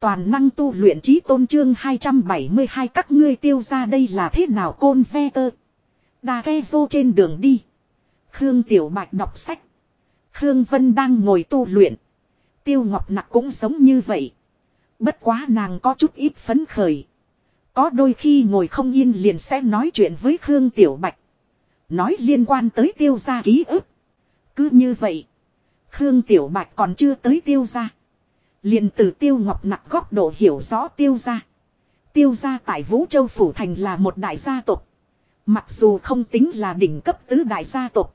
Toàn năng tu luyện trí tôn trương 272 các ngươi tiêu ra đây là thế nào côn ve tơ. Đà ghe vô trên đường đi. Khương Tiểu Bạch đọc sách. Khương Vân đang ngồi tu luyện. Tiêu Ngọc Nặc cũng sống như vậy. Bất quá nàng có chút ít phấn khởi. Có đôi khi ngồi không yên liền sẽ nói chuyện với Khương Tiểu Bạch. Nói liên quan tới tiêu gia ký ức. Cứ như vậy. Khương Tiểu Bạch còn chưa tới tiêu gia liền từ tiêu ngọc nặc góc độ hiểu rõ tiêu gia. Tiêu gia tại Vũ Châu Phủ Thành là một đại gia tộc. Mặc dù không tính là đỉnh cấp tứ đại gia tộc.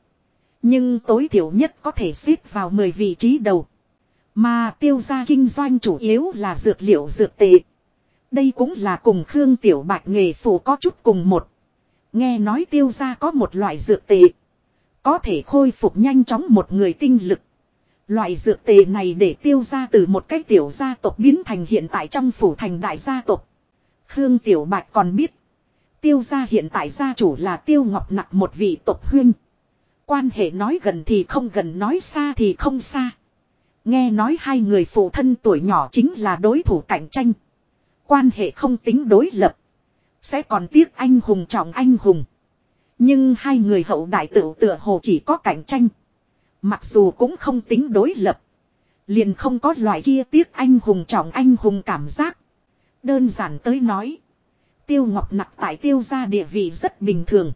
Nhưng tối thiểu nhất có thể xếp vào 10 vị trí đầu. Mà tiêu gia kinh doanh chủ yếu là dược liệu dược tệ. Đây cũng là cùng Khương Tiểu Bạch nghề phù có chút cùng một. Nghe nói tiêu gia có một loại dược tệ. Có thể khôi phục nhanh chóng một người tinh lực. Loại dược tề này để tiêu gia từ một cái tiểu gia tộc biến thành hiện tại trong phủ thành đại gia tộc. Khương Tiểu Bạch còn biết. Tiêu gia hiện tại gia chủ là tiêu ngọc nặc một vị tộc huyên. Quan hệ nói gần thì không gần, nói xa thì không xa. Nghe nói hai người phụ thân tuổi nhỏ chính là đối thủ cạnh tranh. Quan hệ không tính đối lập. Sẽ còn tiếc anh hùng trọng anh hùng. Nhưng hai người hậu đại tự tựa hồ chỉ có cạnh tranh. Mặc dù cũng không tính đối lập. Liền không có loại kia tiếc anh hùng trọng anh hùng cảm giác. Đơn giản tới nói. Tiêu Ngọc Nặc tại tiêu gia địa vị rất bình thường.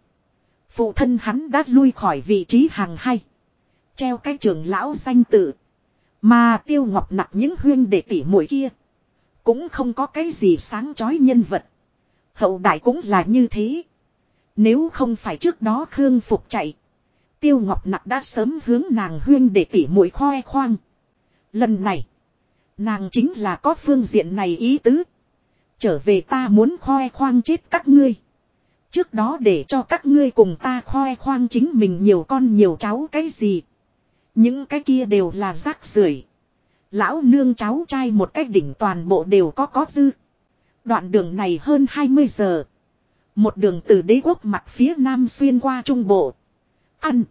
Phụ thân hắn đã lui khỏi vị trí hàng hai. Treo cái trường lão danh tự. Mà Tiêu Ngọc Nặc những huyên đệ tỷ muội kia. Cũng không có cái gì sáng chói nhân vật. Hậu đại cũng là như thế. Nếu không phải trước đó Khương Phục chạy. Tiêu Ngọc Nặc đã sớm hướng nàng huyên để tỉ mũi khoe khoang. Lần này. Nàng chính là có phương diện này ý tứ. Trở về ta muốn khoe khoang chết các ngươi. Trước đó để cho các ngươi cùng ta khoe khoang chính mình nhiều con nhiều cháu cái gì. Những cái kia đều là rác rưởi. Lão nương cháu trai một cách đỉnh toàn bộ đều có có dư. Đoạn đường này hơn 20 giờ. Một đường từ đế quốc mặt phía nam xuyên qua trung bộ. Ăn.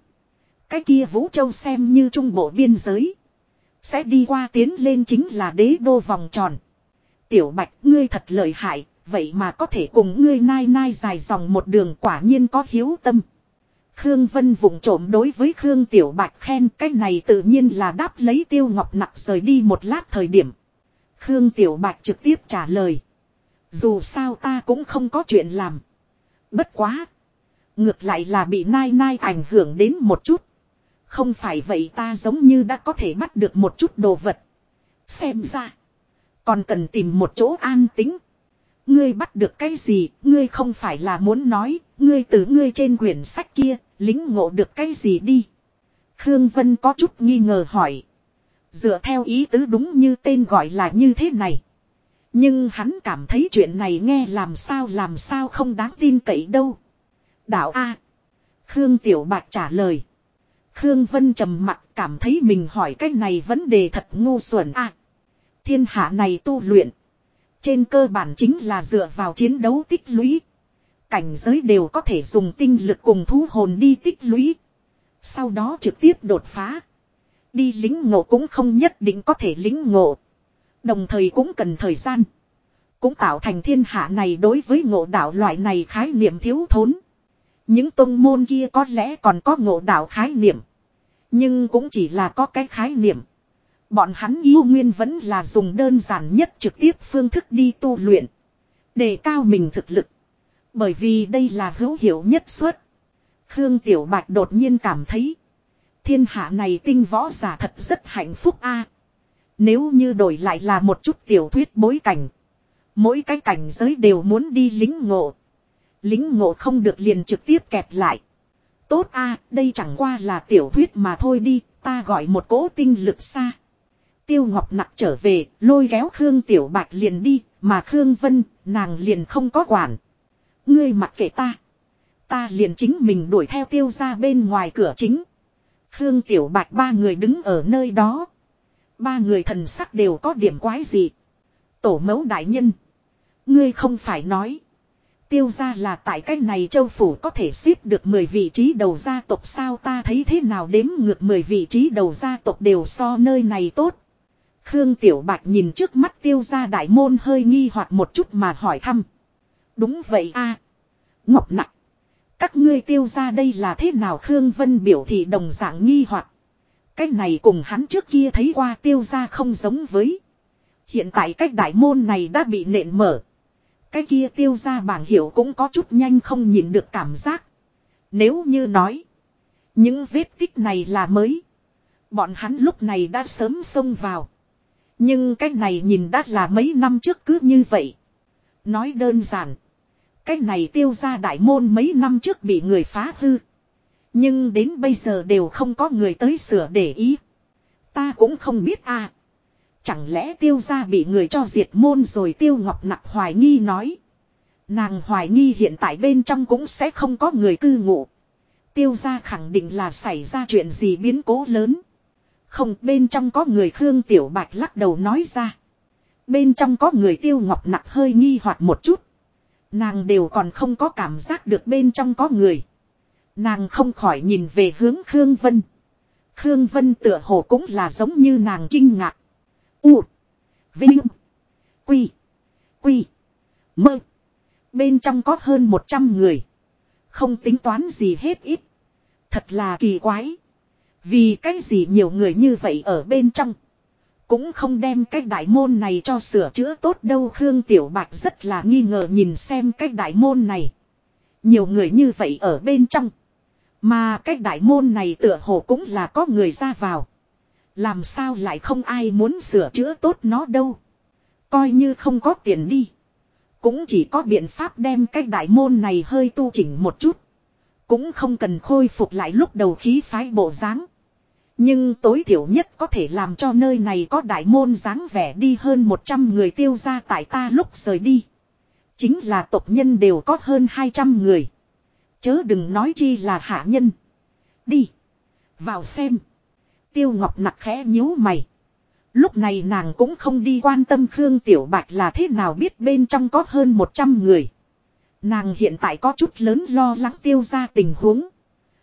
Cái kia Vũ Châu xem như trung bộ biên giới. Sẽ đi qua tiến lên chính là đế đô vòng tròn. Tiểu Bạch ngươi thật lợi hại, vậy mà có thể cùng ngươi nai nai dài dòng một đường quả nhiên có hiếu tâm. Khương Vân vùng trộm đối với Khương Tiểu Bạch khen cái này tự nhiên là đáp lấy tiêu ngọc nặc rời đi một lát thời điểm. Khương Tiểu Bạch trực tiếp trả lời. Dù sao ta cũng không có chuyện làm. Bất quá. Ngược lại là bị nai nai ảnh hưởng đến một chút. Không phải vậy ta giống như đã có thể bắt được một chút đồ vật. Xem ra. Còn cần tìm một chỗ an tính. Ngươi bắt được cái gì, ngươi không phải là muốn nói, ngươi từ ngươi trên quyển sách kia, lính ngộ được cái gì đi. Khương Vân có chút nghi ngờ hỏi. Dựa theo ý tứ đúng như tên gọi là như thế này. Nhưng hắn cảm thấy chuyện này nghe làm sao làm sao không đáng tin cậy đâu. Đạo A. Khương Tiểu Bạch trả lời. Khương Vân trầm mặt cảm thấy mình hỏi cái này vấn đề thật ngu xuẩn A. Thiên hạ này tu luyện. Trên cơ bản chính là dựa vào chiến đấu tích lũy. Cảnh giới đều có thể dùng tinh lực cùng thú hồn đi tích lũy. Sau đó trực tiếp đột phá. Đi lính ngộ cũng không nhất định có thể lính ngộ. Đồng thời cũng cần thời gian. Cũng tạo thành thiên hạ này đối với ngộ đạo loại này khái niệm thiếu thốn. Những tông môn kia có lẽ còn có ngộ đạo khái niệm. Nhưng cũng chỉ là có cái khái niệm. Bọn hắn yêu nguyên vẫn là dùng đơn giản nhất trực tiếp phương thức đi tu luyện. Để cao mình thực lực. Bởi vì đây là hữu hiệu nhất suất. Khương Tiểu Bạch đột nhiên cảm thấy. Thiên hạ này tinh võ giả thật rất hạnh phúc a. Nếu như đổi lại là một chút tiểu thuyết bối cảnh. Mỗi cái cảnh giới đều muốn đi lính ngộ. Lính ngộ không được liền trực tiếp kẹp lại. Tốt a, đây chẳng qua là tiểu thuyết mà thôi đi, ta gọi một cỗ tinh lực xa. Tiêu Ngọc nặng trở về, lôi kéo Khương Tiểu Bạch liền đi, mà Khương Vân, nàng liền không có quản. Ngươi mặc kệ ta. Ta liền chính mình đuổi theo tiêu ra bên ngoài cửa chính. Khương Tiểu Bạch ba người đứng ở nơi đó. Ba người thần sắc đều có điểm quái gì. Tổ mẫu đại nhân. Ngươi không phải nói. Tiêu ra là tại cách này châu phủ có thể xếp được 10 vị trí đầu gia tộc sao ta thấy thế nào đếm ngược 10 vị trí đầu gia tộc đều so nơi này tốt. Khương Tiểu Bạch nhìn trước mắt tiêu ra đại môn hơi nghi hoặc một chút mà hỏi thăm. Đúng vậy a Ngọc nặng. Các ngươi tiêu ra đây là thế nào Khương Vân biểu thị đồng dạng nghi hoặc Cách này cùng hắn trước kia thấy qua tiêu ra không giống với. Hiện tại cách đại môn này đã bị nện mở. Cái kia tiêu ra bảng hiệu cũng có chút nhanh không nhìn được cảm giác. Nếu như nói. Những vết tích này là mới. Bọn hắn lúc này đã sớm xông vào. Nhưng cái này nhìn đã là mấy năm trước cứ như vậy. Nói đơn giản. Cái này tiêu ra đại môn mấy năm trước bị người phá hư. Nhưng đến bây giờ đều không có người tới sửa để ý. Ta cũng không biết à. Chẳng lẽ tiêu gia bị người cho diệt môn rồi tiêu ngọc nặc hoài nghi nói. Nàng hoài nghi hiện tại bên trong cũng sẽ không có người cư ngụ. Tiêu gia khẳng định là xảy ra chuyện gì biến cố lớn. Không, bên trong có người Khương Tiểu Bạch lắc đầu nói ra. Bên trong có người tiêu ngọc nặc hơi nghi hoặc một chút. Nàng đều còn không có cảm giác được bên trong có người. Nàng không khỏi nhìn về hướng Khương Vân. Khương Vân tựa hồ cũng là giống như nàng kinh ngạc. U. Vinh. Quy. Quy. Mơ. Bên trong có hơn 100 người. Không tính toán gì hết ít. Thật là kỳ quái. Vì cái gì nhiều người như vậy ở bên trong. Cũng không đem cái đại môn này cho sửa chữa tốt đâu Khương Tiểu Bạch rất là nghi ngờ nhìn xem cái đại môn này. Nhiều người như vậy ở bên trong. Mà cái đại môn này tựa hồ cũng là có người ra vào. Làm sao lại không ai muốn sửa chữa tốt nó đâu. Coi như không có tiền đi. Cũng chỉ có biện pháp đem cái đại môn này hơi tu chỉnh một chút. Cũng không cần khôi phục lại lúc đầu khí phái bộ dáng. Nhưng tối thiểu nhất có thể làm cho nơi này có đại môn dáng vẻ đi hơn 100 người tiêu ra tại ta lúc rời đi. Chính là tộc nhân đều có hơn 200 người. Chớ đừng nói chi là hạ nhân. Đi. Vào xem. Tiêu Ngọc nặc khẽ nhíu mày. Lúc này nàng cũng không đi quan tâm Khương Tiểu Bạch là thế nào biết bên trong có hơn 100 người. Nàng hiện tại có chút lớn lo lắng tiêu ra tình huống.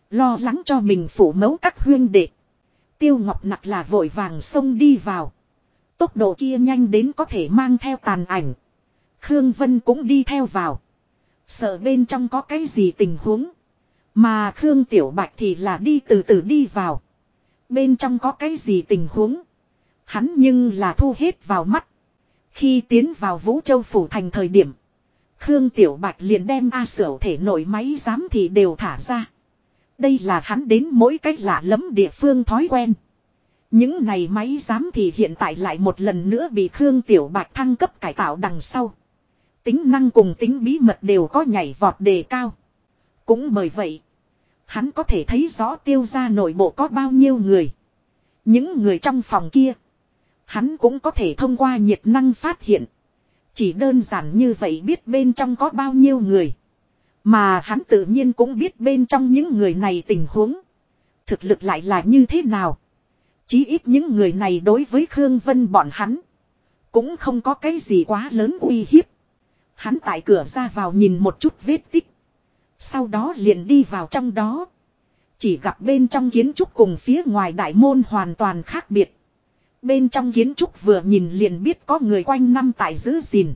Lo lắng cho mình phủ mẫu các huyên đệ. Tiêu Ngọc nặc là vội vàng xông đi vào. Tốc độ kia nhanh đến có thể mang theo tàn ảnh. Khương Vân cũng đi theo vào. Sợ bên trong có cái gì tình huống. Mà Khương Tiểu Bạch thì là đi từ từ đi vào. Bên trong có cái gì tình huống. Hắn nhưng là thu hết vào mắt. Khi tiến vào Vũ Châu Phủ thành thời điểm. Khương Tiểu Bạch liền đem A Sở thể nội máy giám thị đều thả ra. Đây là hắn đến mỗi cách lạ lẫm địa phương thói quen. Những này máy giám thị hiện tại lại một lần nữa bị Khương Tiểu Bạch thăng cấp cải tạo đằng sau. Tính năng cùng tính bí mật đều có nhảy vọt đề cao. Cũng bởi vậy, hắn có thể thấy rõ tiêu ra nội bộ có bao nhiêu người. Những người trong phòng kia, hắn cũng có thể thông qua nhiệt năng phát hiện. Chỉ đơn giản như vậy biết bên trong có bao nhiêu người. Mà hắn tự nhiên cũng biết bên trong những người này tình huống. Thực lực lại là như thế nào. Chí ít những người này đối với Khương Vân bọn hắn. Cũng không có cái gì quá lớn uy hiếp. Hắn tại cửa ra vào nhìn một chút vết tích. Sau đó liền đi vào trong đó. Chỉ gặp bên trong kiến trúc cùng phía ngoài đại môn hoàn toàn khác biệt. Bên trong kiến trúc vừa nhìn liền biết có người quanh năm tại giữ gìn.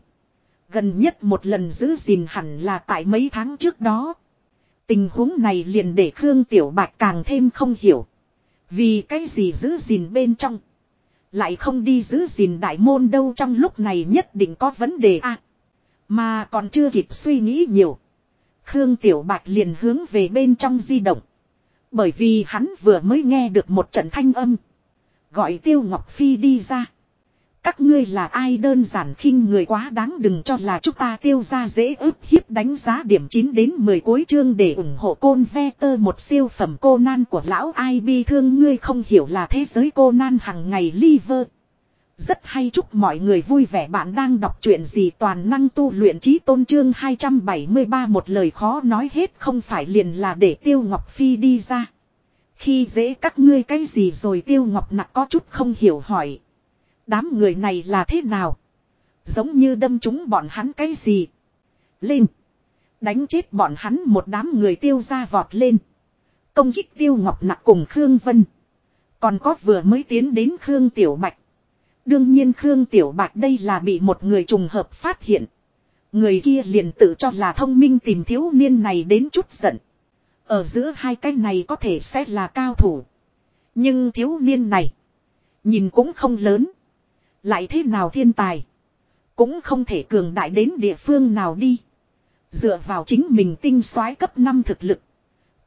Gần nhất một lần giữ gìn hẳn là tại mấy tháng trước đó. Tình huống này liền để Khương Tiểu Bạch càng thêm không hiểu. Vì cái gì giữ gìn bên trong. Lại không đi giữ gìn đại môn đâu trong lúc này nhất định có vấn đề a Mà còn chưa kịp suy nghĩ nhiều. Khương Tiểu Bạch liền hướng về bên trong di động. Bởi vì hắn vừa mới nghe được một trận thanh âm. Gọi Tiêu Ngọc Phi đi ra. Các ngươi là ai đơn giản khinh người quá đáng đừng cho là chúng ta tiêu ra dễ ức hiếp đánh giá điểm 9 đến 10 cuối chương để ủng hộ côn ve tơ một siêu phẩm cô nan của lão ai bi thương ngươi không hiểu là thế giới cô nan hằng ngày liver. Rất hay chúc mọi người vui vẻ bạn đang đọc chuyện gì toàn năng tu luyện trí tôn trương 273 một lời khó nói hết, không phải liền là để tiêu ngọc phi đi ra. Khi dễ các ngươi cái gì rồi tiêu ngọc nặng có chút không hiểu hỏi. Đám người này là thế nào? Giống như đâm chúng bọn hắn cái gì? Lên! Đánh chết bọn hắn một đám người tiêu ra vọt lên. Công kích tiêu ngọc nặng cùng Khương Vân. Còn có vừa mới tiến đến Khương Tiểu Bạch. Đương nhiên Khương Tiểu Bạch đây là bị một người trùng hợp phát hiện. Người kia liền tự cho là thông minh tìm thiếu niên này đến chút giận. Ở giữa hai cái này có thể sẽ là cao thủ. Nhưng thiếu niên này. Nhìn cũng không lớn. Lại thế nào thiên tài. Cũng không thể cường đại đến địa phương nào đi. Dựa vào chính mình tinh soái cấp 5 thực lực.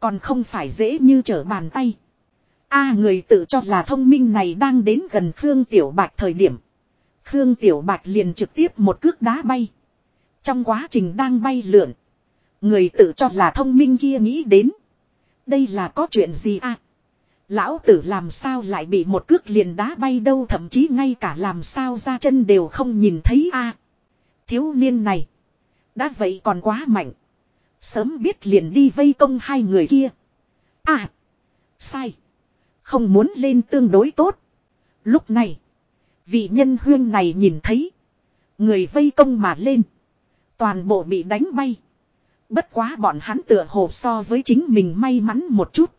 Còn không phải dễ như trở bàn tay. A người tự cho là thông minh này đang đến gần Khương Tiểu Bạch thời điểm. Khương Tiểu Bạch liền trực tiếp một cước đá bay. Trong quá trình đang bay lượn. Người tự cho là thông minh kia nghĩ đến. Đây là có chuyện gì à? Lão tử làm sao lại bị một cước liền đá bay đâu, thậm chí ngay cả làm sao ra chân đều không nhìn thấy a Thiếu niên này. Đã vậy còn quá mạnh. Sớm biết liền đi vây công hai người kia. À. Sai. Không muốn lên tương đối tốt. Lúc này. Vị nhân huyên này nhìn thấy. Người vây công mà lên. Toàn bộ bị đánh bay. Bất quá bọn hắn tựa hồ so với chính mình may mắn một chút.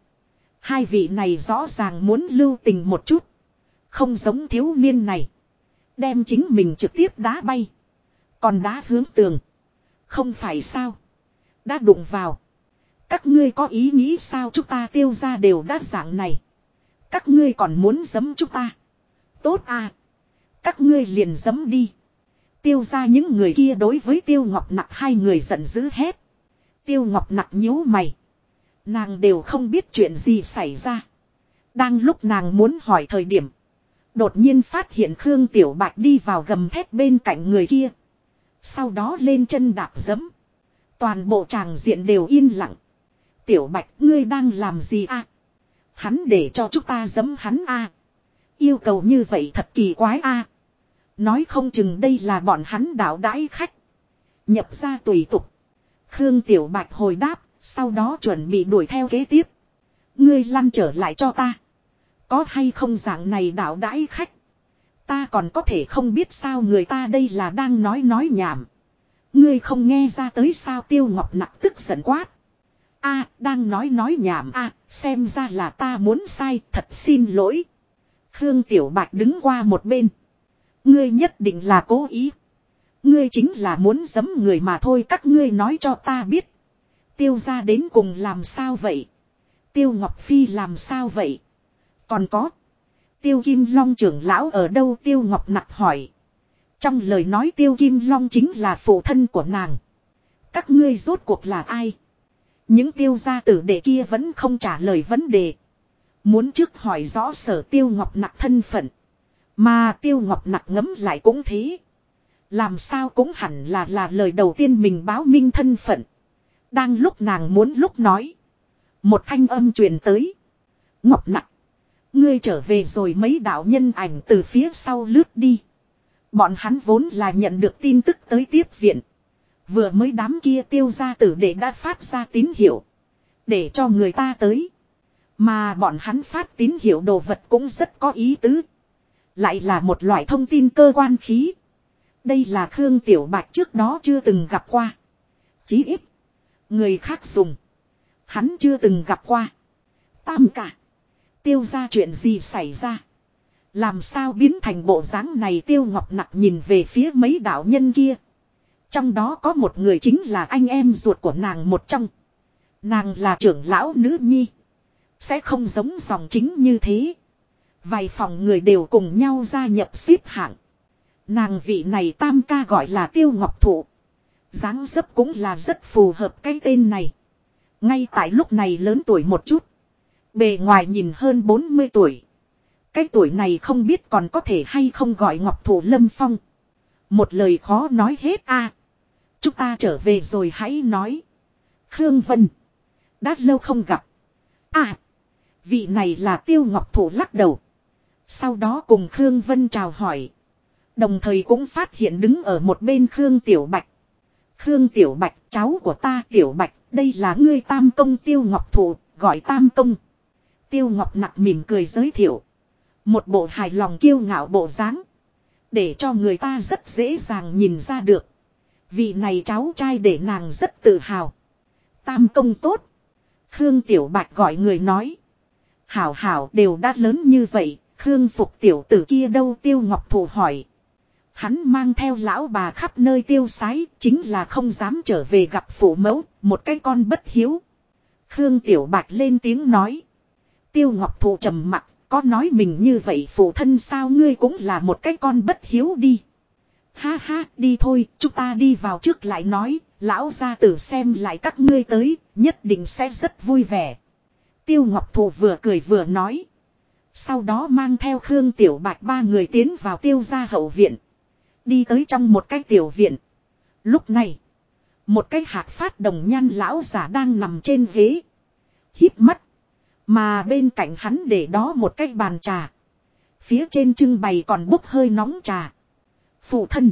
Hai vị này rõ ràng muốn lưu tình một chút. Không giống thiếu niên này. Đem chính mình trực tiếp đá bay. Còn đá hướng tường. Không phải sao. Đã đụng vào. Các ngươi có ý nghĩ sao chúng ta tiêu ra đều đã dạng này. Các ngươi còn muốn giấm chúng ta. Tốt à. Các ngươi liền giấm đi. Tiêu ra những người kia đối với tiêu ngọc nặc hai người giận dữ hết. Tiêu ngọc nặc nhíu mày. Nàng đều không biết chuyện gì xảy ra. Đang lúc nàng muốn hỏi thời điểm. Đột nhiên phát hiện Khương Tiểu Bạch đi vào gầm thép bên cạnh người kia. Sau đó lên chân đạp giấm. Toàn bộ tràng diện đều yên lặng. Tiểu Bạch, ngươi đang làm gì à? Hắn để cho chúng ta giấm hắn a. Yêu cầu như vậy thật kỳ quái a. Nói không chừng đây là bọn hắn đạo đãi khách. Nhập ra tùy tục. Khương Tiểu Bạch hồi đáp, sau đó chuẩn bị đuổi theo kế tiếp. Ngươi lăn trở lại cho ta. Có hay không dạng này đạo đãi khách. Ta còn có thể không biết sao người ta đây là đang nói nói nhảm. Ngươi không nghe ra tới sao tiêu ngọc nặng tức giận quát a, đang nói nói nhảm a, xem ra là ta muốn sai, thật xin lỗi. Khương Tiểu Bạch đứng qua một bên. Ngươi nhất định là cố ý. Ngươi chính là muốn giấm người mà thôi, các ngươi nói cho ta biết. Tiêu ra đến cùng làm sao vậy? Tiêu Ngọc Phi làm sao vậy? Còn có. Tiêu Kim Long trưởng lão ở đâu Tiêu Ngọc nặc hỏi. Trong lời nói Tiêu Kim Long chính là phụ thân của nàng. Các ngươi rốt cuộc là ai? Những tiêu gia tử đệ kia vẫn không trả lời vấn đề. Muốn trước hỏi rõ sở Tiêu Ngọc nặc thân phận. Mà Tiêu Ngọc nặc ngấm lại cũng thế. Làm sao cũng hẳn là là lời đầu tiên mình báo minh thân phận. Đang lúc nàng muốn lúc nói. Một thanh âm truyền tới. Ngọc nặc, Ngươi trở về rồi mấy đạo nhân ảnh từ phía sau lướt đi. Bọn hắn vốn là nhận được tin tức tới tiếp viện. Vừa mới đám kia tiêu ra tử để đã phát ra tín hiệu. Để cho người ta tới. Mà bọn hắn phát tín hiệu đồ vật cũng rất có ý tứ. Lại là một loại thông tin cơ quan khí. Đây là Khương Tiểu Bạch trước đó chưa từng gặp qua. Chí ít. Người khác dùng. Hắn chưa từng gặp qua. Tam cả. Tiêu ra chuyện gì xảy ra. Làm sao biến thành bộ dáng này tiêu ngọc nặc nhìn về phía mấy đạo nhân kia. Trong đó có một người chính là anh em ruột của nàng một trong. Nàng là trưởng lão nữ nhi. Sẽ không giống dòng chính như thế. Vài phòng người đều cùng nhau gia nhập xếp hạng. Nàng vị này tam ca gọi là tiêu ngọc thụ dáng dấp cũng là rất phù hợp cái tên này. Ngay tại lúc này lớn tuổi một chút. Bề ngoài nhìn hơn 40 tuổi. Cái tuổi này không biết còn có thể hay không gọi Ngọc Thủ Lâm Phong. Một lời khó nói hết a chúng ta trở về rồi hãy nói. Khương Vân. Đã lâu không gặp. À. Vị này là Tiêu Ngọc Thủ lắc đầu. Sau đó cùng Khương Vân chào hỏi. Đồng thời cũng phát hiện đứng ở một bên Khương Tiểu Bạch. Khương Tiểu Bạch, cháu của ta Tiểu Bạch, đây là ngươi tam công Tiêu Ngọc thủ gọi tam công. Tiêu Ngọc nặng mỉm cười giới thiệu. Một bộ hài lòng kiêu ngạo bộ dáng, Để cho người ta rất dễ dàng nhìn ra được. Vị này cháu trai để nàng rất tự hào. Tam công tốt. Khương Tiểu Bạch gọi người nói. Hảo hảo đều đã lớn như vậy, Khương Phục tiểu tử kia đâu Tiêu Ngọc thụ hỏi. Hắn mang theo lão bà khắp nơi tiêu sái, chính là không dám trở về gặp phụ mẫu, một cái con bất hiếu. Khương Tiểu Bạch lên tiếng nói. Tiêu Ngọc Thụ trầm mặt, có nói mình như vậy phụ thân sao ngươi cũng là một cái con bất hiếu đi. Ha ha, đi thôi, chúng ta đi vào trước lại nói, lão gia tử xem lại các ngươi tới, nhất định sẽ rất vui vẻ. Tiêu Ngọc Thụ vừa cười vừa nói. Sau đó mang theo Khương Tiểu Bạch ba người tiến vào tiêu gia hậu viện. Đi tới trong một cái tiểu viện. Lúc này, một cái hạt phát đồng nhan lão giả đang nằm trên ghế. hít mắt. Mà bên cạnh hắn để đó một cái bàn trà. Phía trên trưng bày còn bốc hơi nóng trà. Phụ thân.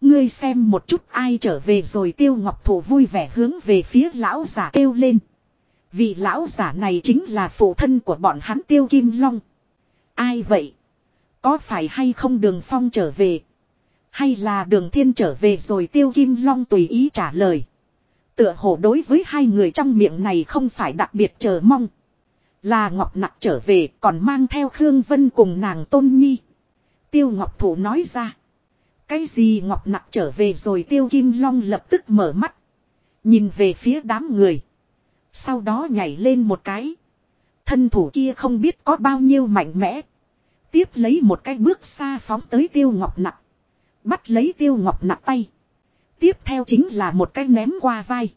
Ngươi xem một chút ai trở về rồi tiêu ngọc thủ vui vẻ hướng về phía lão giả kêu lên. Vì lão giả này chính là phụ thân của bọn hắn tiêu kim long. Ai vậy? Có phải hay không đường phong trở về? Hay là đường thiên trở về rồi tiêu kim long tùy ý trả lời. Tựa hồ đối với hai người trong miệng này không phải đặc biệt chờ mong. Là Ngọc Nặc trở về còn mang theo Khương Vân cùng nàng Tôn Nhi. Tiêu Ngọc Thủ nói ra. Cái gì Ngọc Nặc trở về rồi Tiêu Kim Long lập tức mở mắt. Nhìn về phía đám người. Sau đó nhảy lên một cái. Thân thủ kia không biết có bao nhiêu mạnh mẽ. Tiếp lấy một cái bước xa phóng tới Tiêu Ngọc Nặc. Bắt lấy Tiêu Ngọc Nặc tay. Tiếp theo chính là một cái ném qua vai.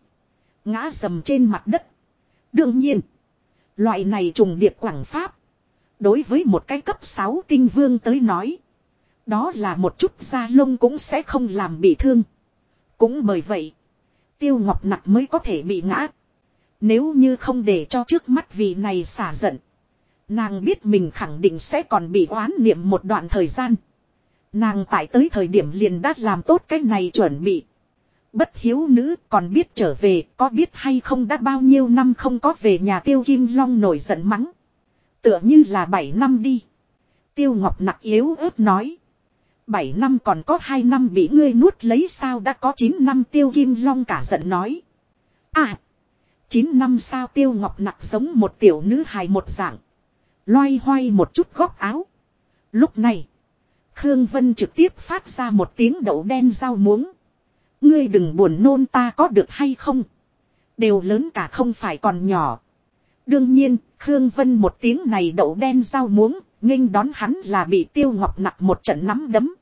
Ngã sầm trên mặt đất. Đương nhiên. Loại này trùng điệp quảng pháp. Đối với một cái cấp 6 tinh vương tới nói. Đó là một chút da lông cũng sẽ không làm bị thương. Cũng bởi vậy. Tiêu ngọc nặc mới có thể bị ngã. Nếu như không để cho trước mắt vị này xả giận. Nàng biết mình khẳng định sẽ còn bị oán niệm một đoạn thời gian. Nàng tại tới thời điểm liền đã làm tốt cái này chuẩn bị. Bất hiếu nữ còn biết trở về, có biết hay không đã bao nhiêu năm không có về nhà tiêu kim long nổi giận mắng. Tựa như là 7 năm đi. Tiêu ngọc nặc yếu ớt nói. 7 năm còn có 2 năm bị ngươi nuốt lấy sao đã có 9 năm tiêu kim long cả giận nói. À. 9 năm sao tiêu ngọc nặc giống một tiểu nữ hài một dạng. Loay hoay một chút góc áo. Lúc này. Khương Vân trực tiếp phát ra một tiếng đậu đen rau muống. Ngươi đừng buồn nôn ta có được hay không. Đều lớn cả không phải còn nhỏ. Đương nhiên, Khương Vân một tiếng này đậu đen rau muống, nghênh đón hắn là bị tiêu ngọc nặc một trận nắm đấm.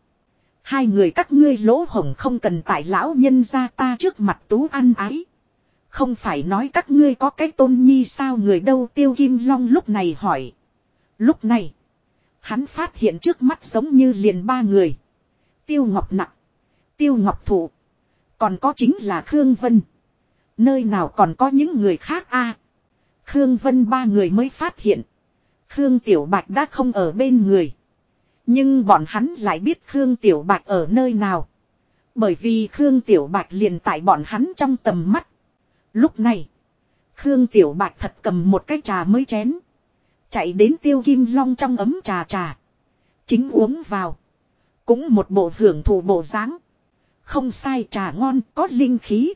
Hai người các ngươi lỗ hổng không cần tại lão nhân ra ta trước mặt tú ăn ái. Không phải nói các ngươi có cái tôn nhi sao người đâu tiêu kim long lúc này hỏi. Lúc này, hắn phát hiện trước mắt giống như liền ba người. Tiêu ngọc nặng, tiêu ngọc thụ, còn có chính là Khương Vân. Nơi nào còn có những người khác a Khương Vân ba người mới phát hiện. Khương Tiểu Bạch đã không ở bên người. Nhưng bọn hắn lại biết Khương Tiểu Bạch ở nơi nào. Bởi vì Khương Tiểu Bạch liền tại bọn hắn trong tầm mắt. Lúc này, Khương Tiểu Bạch thật cầm một cái trà mới chén. Chạy đến tiêu kim long trong ấm trà trà. Chính uống vào. Cũng một bộ hưởng thụ bộ dáng không sai trà ngon có linh khí.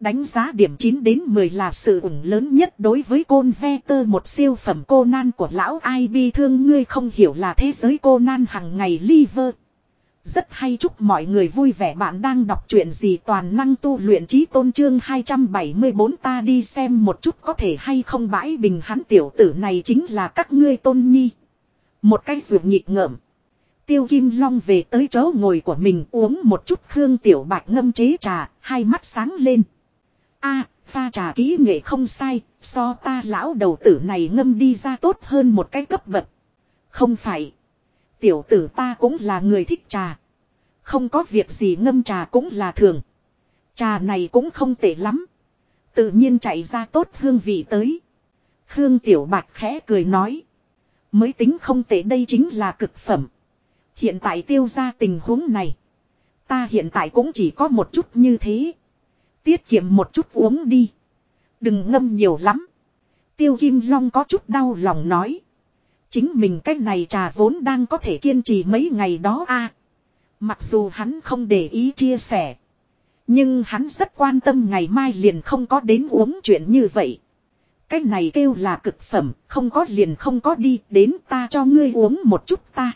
Đánh giá điểm 9 đến 10 là sự ủng lớn nhất đối với côn ve tơ một siêu phẩm cô nan của lão ai bi thương ngươi không hiểu là thế giới cô nan hằng ngày liver. Rất hay chúc mọi người vui vẻ bạn đang đọc truyện gì toàn năng tu luyện trí tôn trương 274 ta đi xem một chút có thể hay không bãi bình hắn tiểu tử này chính là các ngươi tôn nhi. Một cái ruột nhịp ngợm. Tiêu Kim Long về tới chỗ ngồi của mình uống một chút Khương Tiểu Bạch ngâm chế trà, hai mắt sáng lên a pha trà kỹ nghệ không sai, so ta lão đầu tử này ngâm đi ra tốt hơn một cái cấp bậc. Không phải. Tiểu tử ta cũng là người thích trà. Không có việc gì ngâm trà cũng là thường. Trà này cũng không tệ lắm. Tự nhiên chạy ra tốt hương vị tới. Khương Tiểu Bạch khẽ cười nói. Mới tính không tệ đây chính là cực phẩm. Hiện tại tiêu ra tình huống này. Ta hiện tại cũng chỉ có một chút như thế. Tiết kiệm một chút uống đi. Đừng ngâm nhiều lắm. Tiêu Kim Long có chút đau lòng nói. Chính mình cách này trà vốn đang có thể kiên trì mấy ngày đó a. mặc dù hắn không để ý chia sẻ. Nhưng hắn rất quan tâm ngày mai liền không có đến uống chuyện như vậy. Cái này kêu là cực phẩm, không có liền không có đi, đến ta cho ngươi uống một chút ta.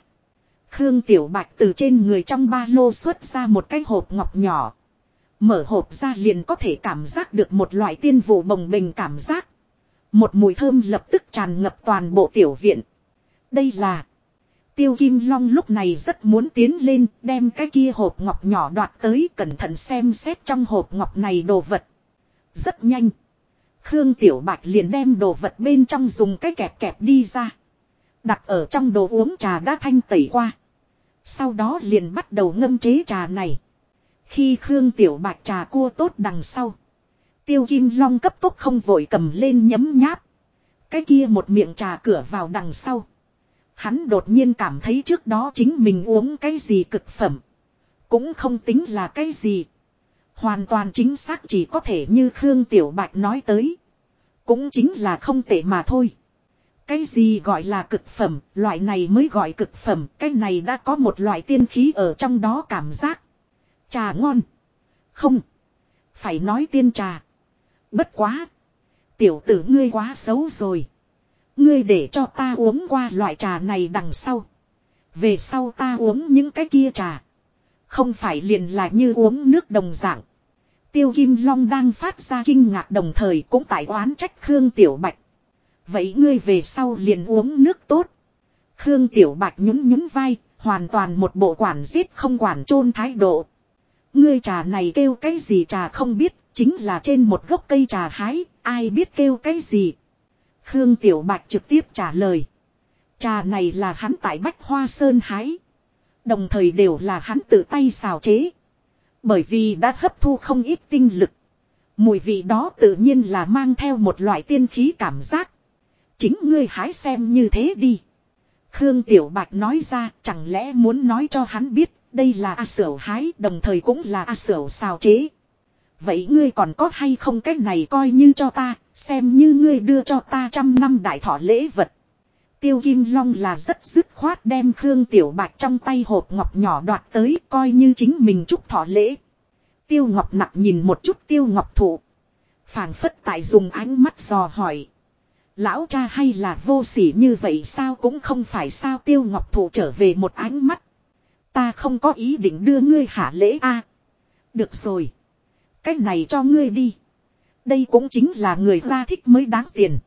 Khương Tiểu Bạch từ trên người trong ba lô xuất ra một cái hộp ngọc nhỏ. Mở hộp ra liền có thể cảm giác được một loại tiên vụ bồng bình cảm giác. Một mùi thơm lập tức tràn ngập toàn bộ tiểu viện. Đây là... Tiêu Kim Long lúc này rất muốn tiến lên đem cái kia hộp ngọc nhỏ đoạt tới cẩn thận xem xét trong hộp ngọc này đồ vật. Rất nhanh. Khương Tiểu Bạch liền đem đồ vật bên trong dùng cái kẹp kẹp đi ra. Đặt ở trong đồ uống trà đã thanh tẩy qua. Sau đó liền bắt đầu ngâm chế trà này. Khi Khương Tiểu Bạch trà cua tốt đằng sau. Tiêu Kim Long cấp tốc không vội cầm lên nhấm nháp. Cái kia một miệng trà cửa vào đằng sau. Hắn đột nhiên cảm thấy trước đó chính mình uống cái gì cực phẩm. Cũng không tính là cái gì. Hoàn toàn chính xác chỉ có thể như Khương Tiểu Bạch nói tới. Cũng chính là không tệ mà thôi. Cái gì gọi là cực phẩm, loại này mới gọi cực phẩm, cái này đã có một loại tiên khí ở trong đó cảm giác. Trà ngon. Không. Phải nói tiên trà. Bất quá. Tiểu tử ngươi quá xấu rồi. Ngươi để cho ta uống qua loại trà này đằng sau. Về sau ta uống những cái kia trà. Không phải liền là như uống nước đồng dạng. Tiêu Kim Long đang phát ra kinh ngạc đồng thời cũng tại oán trách Khương Tiểu Bạch. Vậy ngươi về sau liền uống nước tốt. Khương Tiểu Bạch nhún nhún vai, hoàn toàn một bộ quản giết không quản chôn thái độ. Ngươi trà này kêu cái gì trà không biết, chính là trên một gốc cây trà hái, ai biết kêu cái gì. Khương Tiểu Bạch trực tiếp trả lời. Trà này là hắn tại Bách Hoa Sơn hái. Đồng thời đều là hắn tự tay xào chế. Bởi vì đã hấp thu không ít tinh lực. Mùi vị đó tự nhiên là mang theo một loại tiên khí cảm giác. Chính ngươi hái xem như thế đi. Khương Tiểu Bạch nói ra chẳng lẽ muốn nói cho hắn biết đây là A Sở hái đồng thời cũng là A Sở xào chế. Vậy ngươi còn có hay không cách này coi như cho ta, xem như ngươi đưa cho ta trăm năm đại thọ lễ vật. Tiêu Kim Long là rất dứt khoát đem Khương Tiểu Bạch trong tay hộp ngọc nhỏ đoạt tới coi như chính mình chúc thọ lễ. Tiêu Ngọc nặng nhìn một chút Tiêu Ngọc thụ. phảng phất tại dùng ánh mắt dò hỏi. Lão cha hay là vô sỉ như vậy sao cũng không phải sao Tiêu Ngọc thụ trở về một ánh mắt. Ta không có ý định đưa ngươi hạ lễ a. được rồi. Cách này cho ngươi đi. Đây cũng chính là người ta thích mới đáng tiền.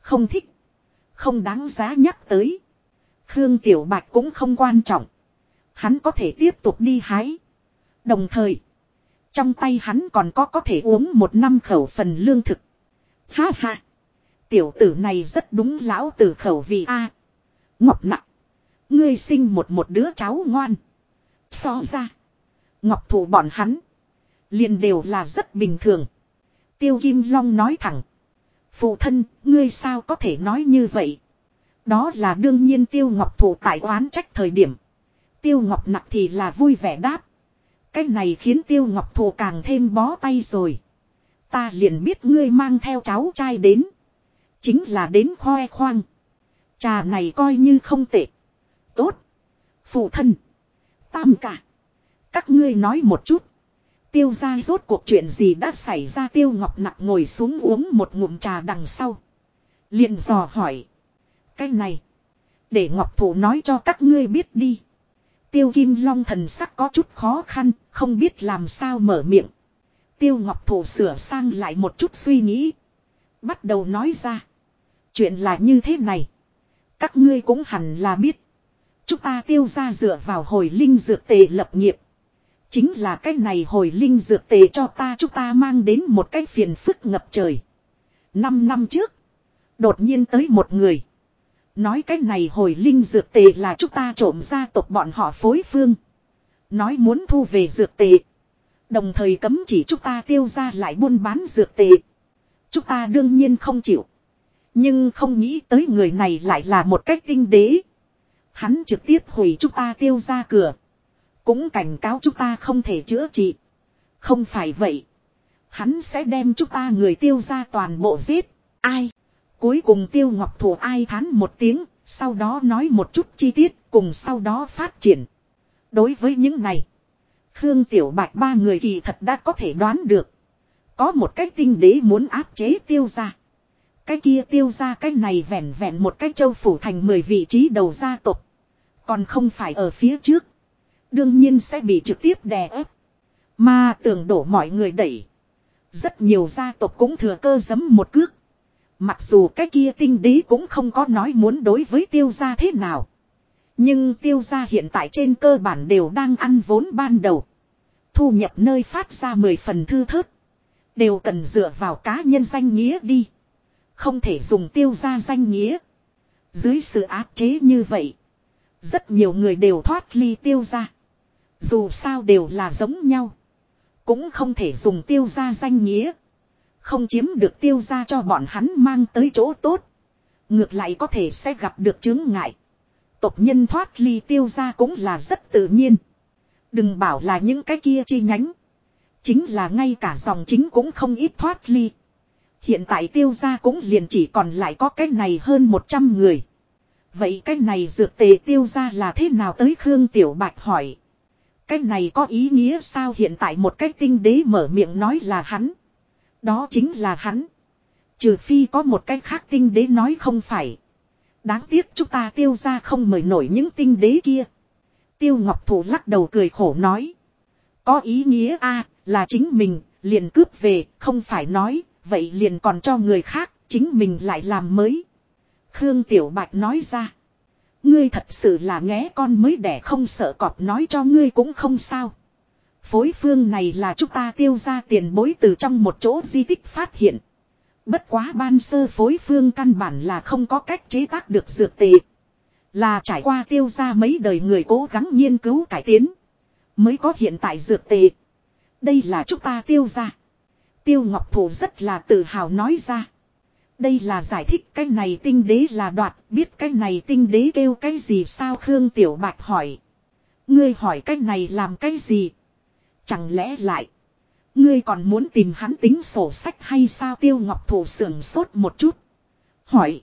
Không thích. Không đáng giá nhắc tới. Khương Tiểu Bạch cũng không quan trọng. Hắn có thể tiếp tục đi hái. Đồng thời. Trong tay hắn còn có có thể uống một năm khẩu phần lương thực. Ha ha. Tiểu tử này rất đúng lão tử khẩu vị A. Ngọc nặng. Ngươi sinh một một đứa cháu ngoan. So ra. Ngọc thủ bọn hắn. liền đều là rất bình thường. Tiêu Kim Long nói thẳng. Phụ thân, ngươi sao có thể nói như vậy? Đó là đương nhiên Tiêu Ngọc Thủ tại oán trách thời điểm. Tiêu Ngọc Nặc thì là vui vẻ đáp. Cái này khiến Tiêu Ngọc Thủ càng thêm bó tay rồi. Ta liền biết ngươi mang theo cháu trai đến. Chính là đến khoe khoang. Trà này coi như không tệ. Tốt. Phụ thân. Tam cả. Các ngươi nói một chút. Tiêu ra rốt cuộc chuyện gì đã xảy ra tiêu ngọc nặng ngồi xuống uống một ngụm trà đằng sau. liền dò hỏi. Cái này. Để ngọc thủ nói cho các ngươi biết đi. Tiêu kim long thần sắc có chút khó khăn, không biết làm sao mở miệng. Tiêu ngọc thủ sửa sang lại một chút suy nghĩ. Bắt đầu nói ra. Chuyện là như thế này. Các ngươi cũng hẳn là biết. Chúng ta tiêu ra dựa vào hồi linh dược tề lập nghiệp. Chính là cái này hồi linh dược tề cho ta, chúng ta mang đến một cái phiền phức ngập trời. Năm năm trước. Đột nhiên tới một người. Nói cái này hồi linh dược tề là chúng ta trộm gia tộc bọn họ phối phương. Nói muốn thu về dược tề. Đồng thời cấm chỉ chúng ta tiêu ra lại buôn bán dược tề. Chúng ta đương nhiên không chịu. Nhưng không nghĩ tới người này lại là một cách tinh đế. Hắn trực tiếp hủy chúng ta tiêu ra cửa. Cũng cảnh cáo chúng ta không thể chữa trị. Không phải vậy. Hắn sẽ đem chúng ta người tiêu ra toàn bộ giết. Ai? Cuối cùng tiêu ngọc thủ ai thán một tiếng. Sau đó nói một chút chi tiết. Cùng sau đó phát triển. Đối với những này. Khương Tiểu Bạch ba người kỳ thật đã có thể đoán được. Có một cách tinh đế muốn áp chế tiêu ra. Cái kia tiêu ra cái này vẹn vẹn một cái châu phủ thành 10 vị trí đầu gia tộc. Còn không phải ở phía trước. Đương nhiên sẽ bị trực tiếp đè ép. Mà tưởng đổ mọi người đẩy. Rất nhiều gia tộc cũng thừa cơ giấm một cước. Mặc dù cái kia tinh đế cũng không có nói muốn đối với tiêu gia thế nào. Nhưng tiêu gia hiện tại trên cơ bản đều đang ăn vốn ban đầu. Thu nhập nơi phát ra 10 phần thư thớt. Đều cần dựa vào cá nhân danh nghĩa đi. Không thể dùng tiêu gia danh nghĩa. Dưới sự áp chế như vậy. Rất nhiều người đều thoát ly tiêu gia. Dù sao đều là giống nhau. Cũng không thể dùng tiêu gia danh nghĩa. Không chiếm được tiêu gia cho bọn hắn mang tới chỗ tốt. Ngược lại có thể sẽ gặp được chứng ngại. Tộc nhân thoát ly tiêu gia cũng là rất tự nhiên. Đừng bảo là những cái kia chi nhánh. Chính là ngay cả dòng chính cũng không ít thoát ly. Hiện tại tiêu gia cũng liền chỉ còn lại có cái này hơn 100 người. Vậy cái này dược tề tiêu gia là thế nào tới Khương Tiểu Bạch hỏi. Cái này có ý nghĩa sao hiện tại một cái tinh đế mở miệng nói là hắn. Đó chính là hắn. Trừ phi có một cái khác tinh đế nói không phải. Đáng tiếc chúng ta tiêu ra không mời nổi những tinh đế kia. Tiêu Ngọc Thủ lắc đầu cười khổ nói. Có ý nghĩa a là chính mình, liền cướp về, không phải nói, vậy liền còn cho người khác, chính mình lại làm mới. Khương Tiểu Bạch nói ra. Ngươi thật sự là nghé con mới đẻ không sợ cọp nói cho ngươi cũng không sao. Phối phương này là chúng ta tiêu ra tiền bối từ trong một chỗ di tích phát hiện. Bất quá ban sơ phối phương căn bản là không có cách chế tác được dược tệ. Là trải qua tiêu ra mấy đời người cố gắng nghiên cứu cải tiến. Mới có hiện tại dược tệ. Đây là chúng ta tiêu ra. Tiêu Ngọc Thủ rất là tự hào nói ra. Đây là giải thích cái này tinh đế là đoạt, biết cái này tinh đế kêu cái gì sao Khương Tiểu Bạch hỏi. Ngươi hỏi cái này làm cái gì? Chẳng lẽ lại. Ngươi còn muốn tìm hắn tính sổ sách hay sao Tiêu Ngọc Thủ sưởng sốt một chút. Hỏi.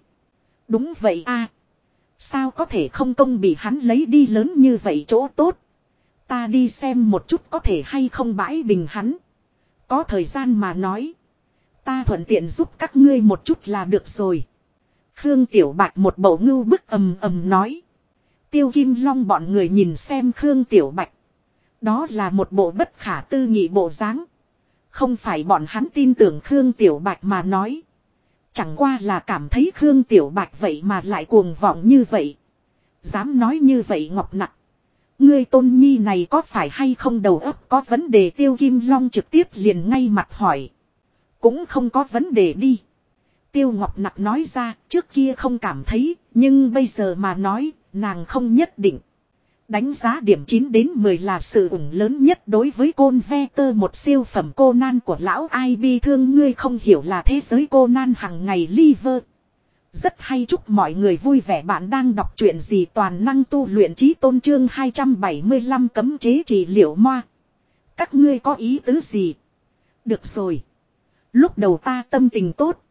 Đúng vậy a Sao có thể không công bị hắn lấy đi lớn như vậy chỗ tốt. Ta đi xem một chút có thể hay không bãi bình hắn. Có thời gian mà nói. Ta thuận tiện giúp các ngươi một chút là được rồi. Khương Tiểu Bạch một bầu ngưu bức ầm ầm nói. Tiêu Kim Long bọn người nhìn xem Khương Tiểu Bạch. Đó là một bộ bất khả tư nghị bộ dáng. Không phải bọn hắn tin tưởng Khương Tiểu Bạch mà nói. Chẳng qua là cảm thấy Khương Tiểu Bạch vậy mà lại cuồng vọng như vậy. Dám nói như vậy ngọc nặng. Ngươi tôn nhi này có phải hay không đầu óc có vấn đề tiêu kim long trực tiếp liền ngay mặt hỏi. Cũng không có vấn đề đi. Tiêu ngọc nặc nói ra, trước kia không cảm thấy, nhưng bây giờ mà nói, nàng không nhất định. Đánh giá điểm 9 đến 10 là sự ủng lớn nhất đối với côn ve tơ, một siêu phẩm cô nan của lão ai bi thương ngươi không hiểu là thế giới cô nan hằng ngày liver. Rất hay, chúc mọi người vui vẻ bạn đang đọc truyện gì toàn năng tu luyện trí tôn trương 275 cấm chế trị liệu moa. Các ngươi có ý tứ gì? Được rồi. Lúc đầu ta tâm tình tốt.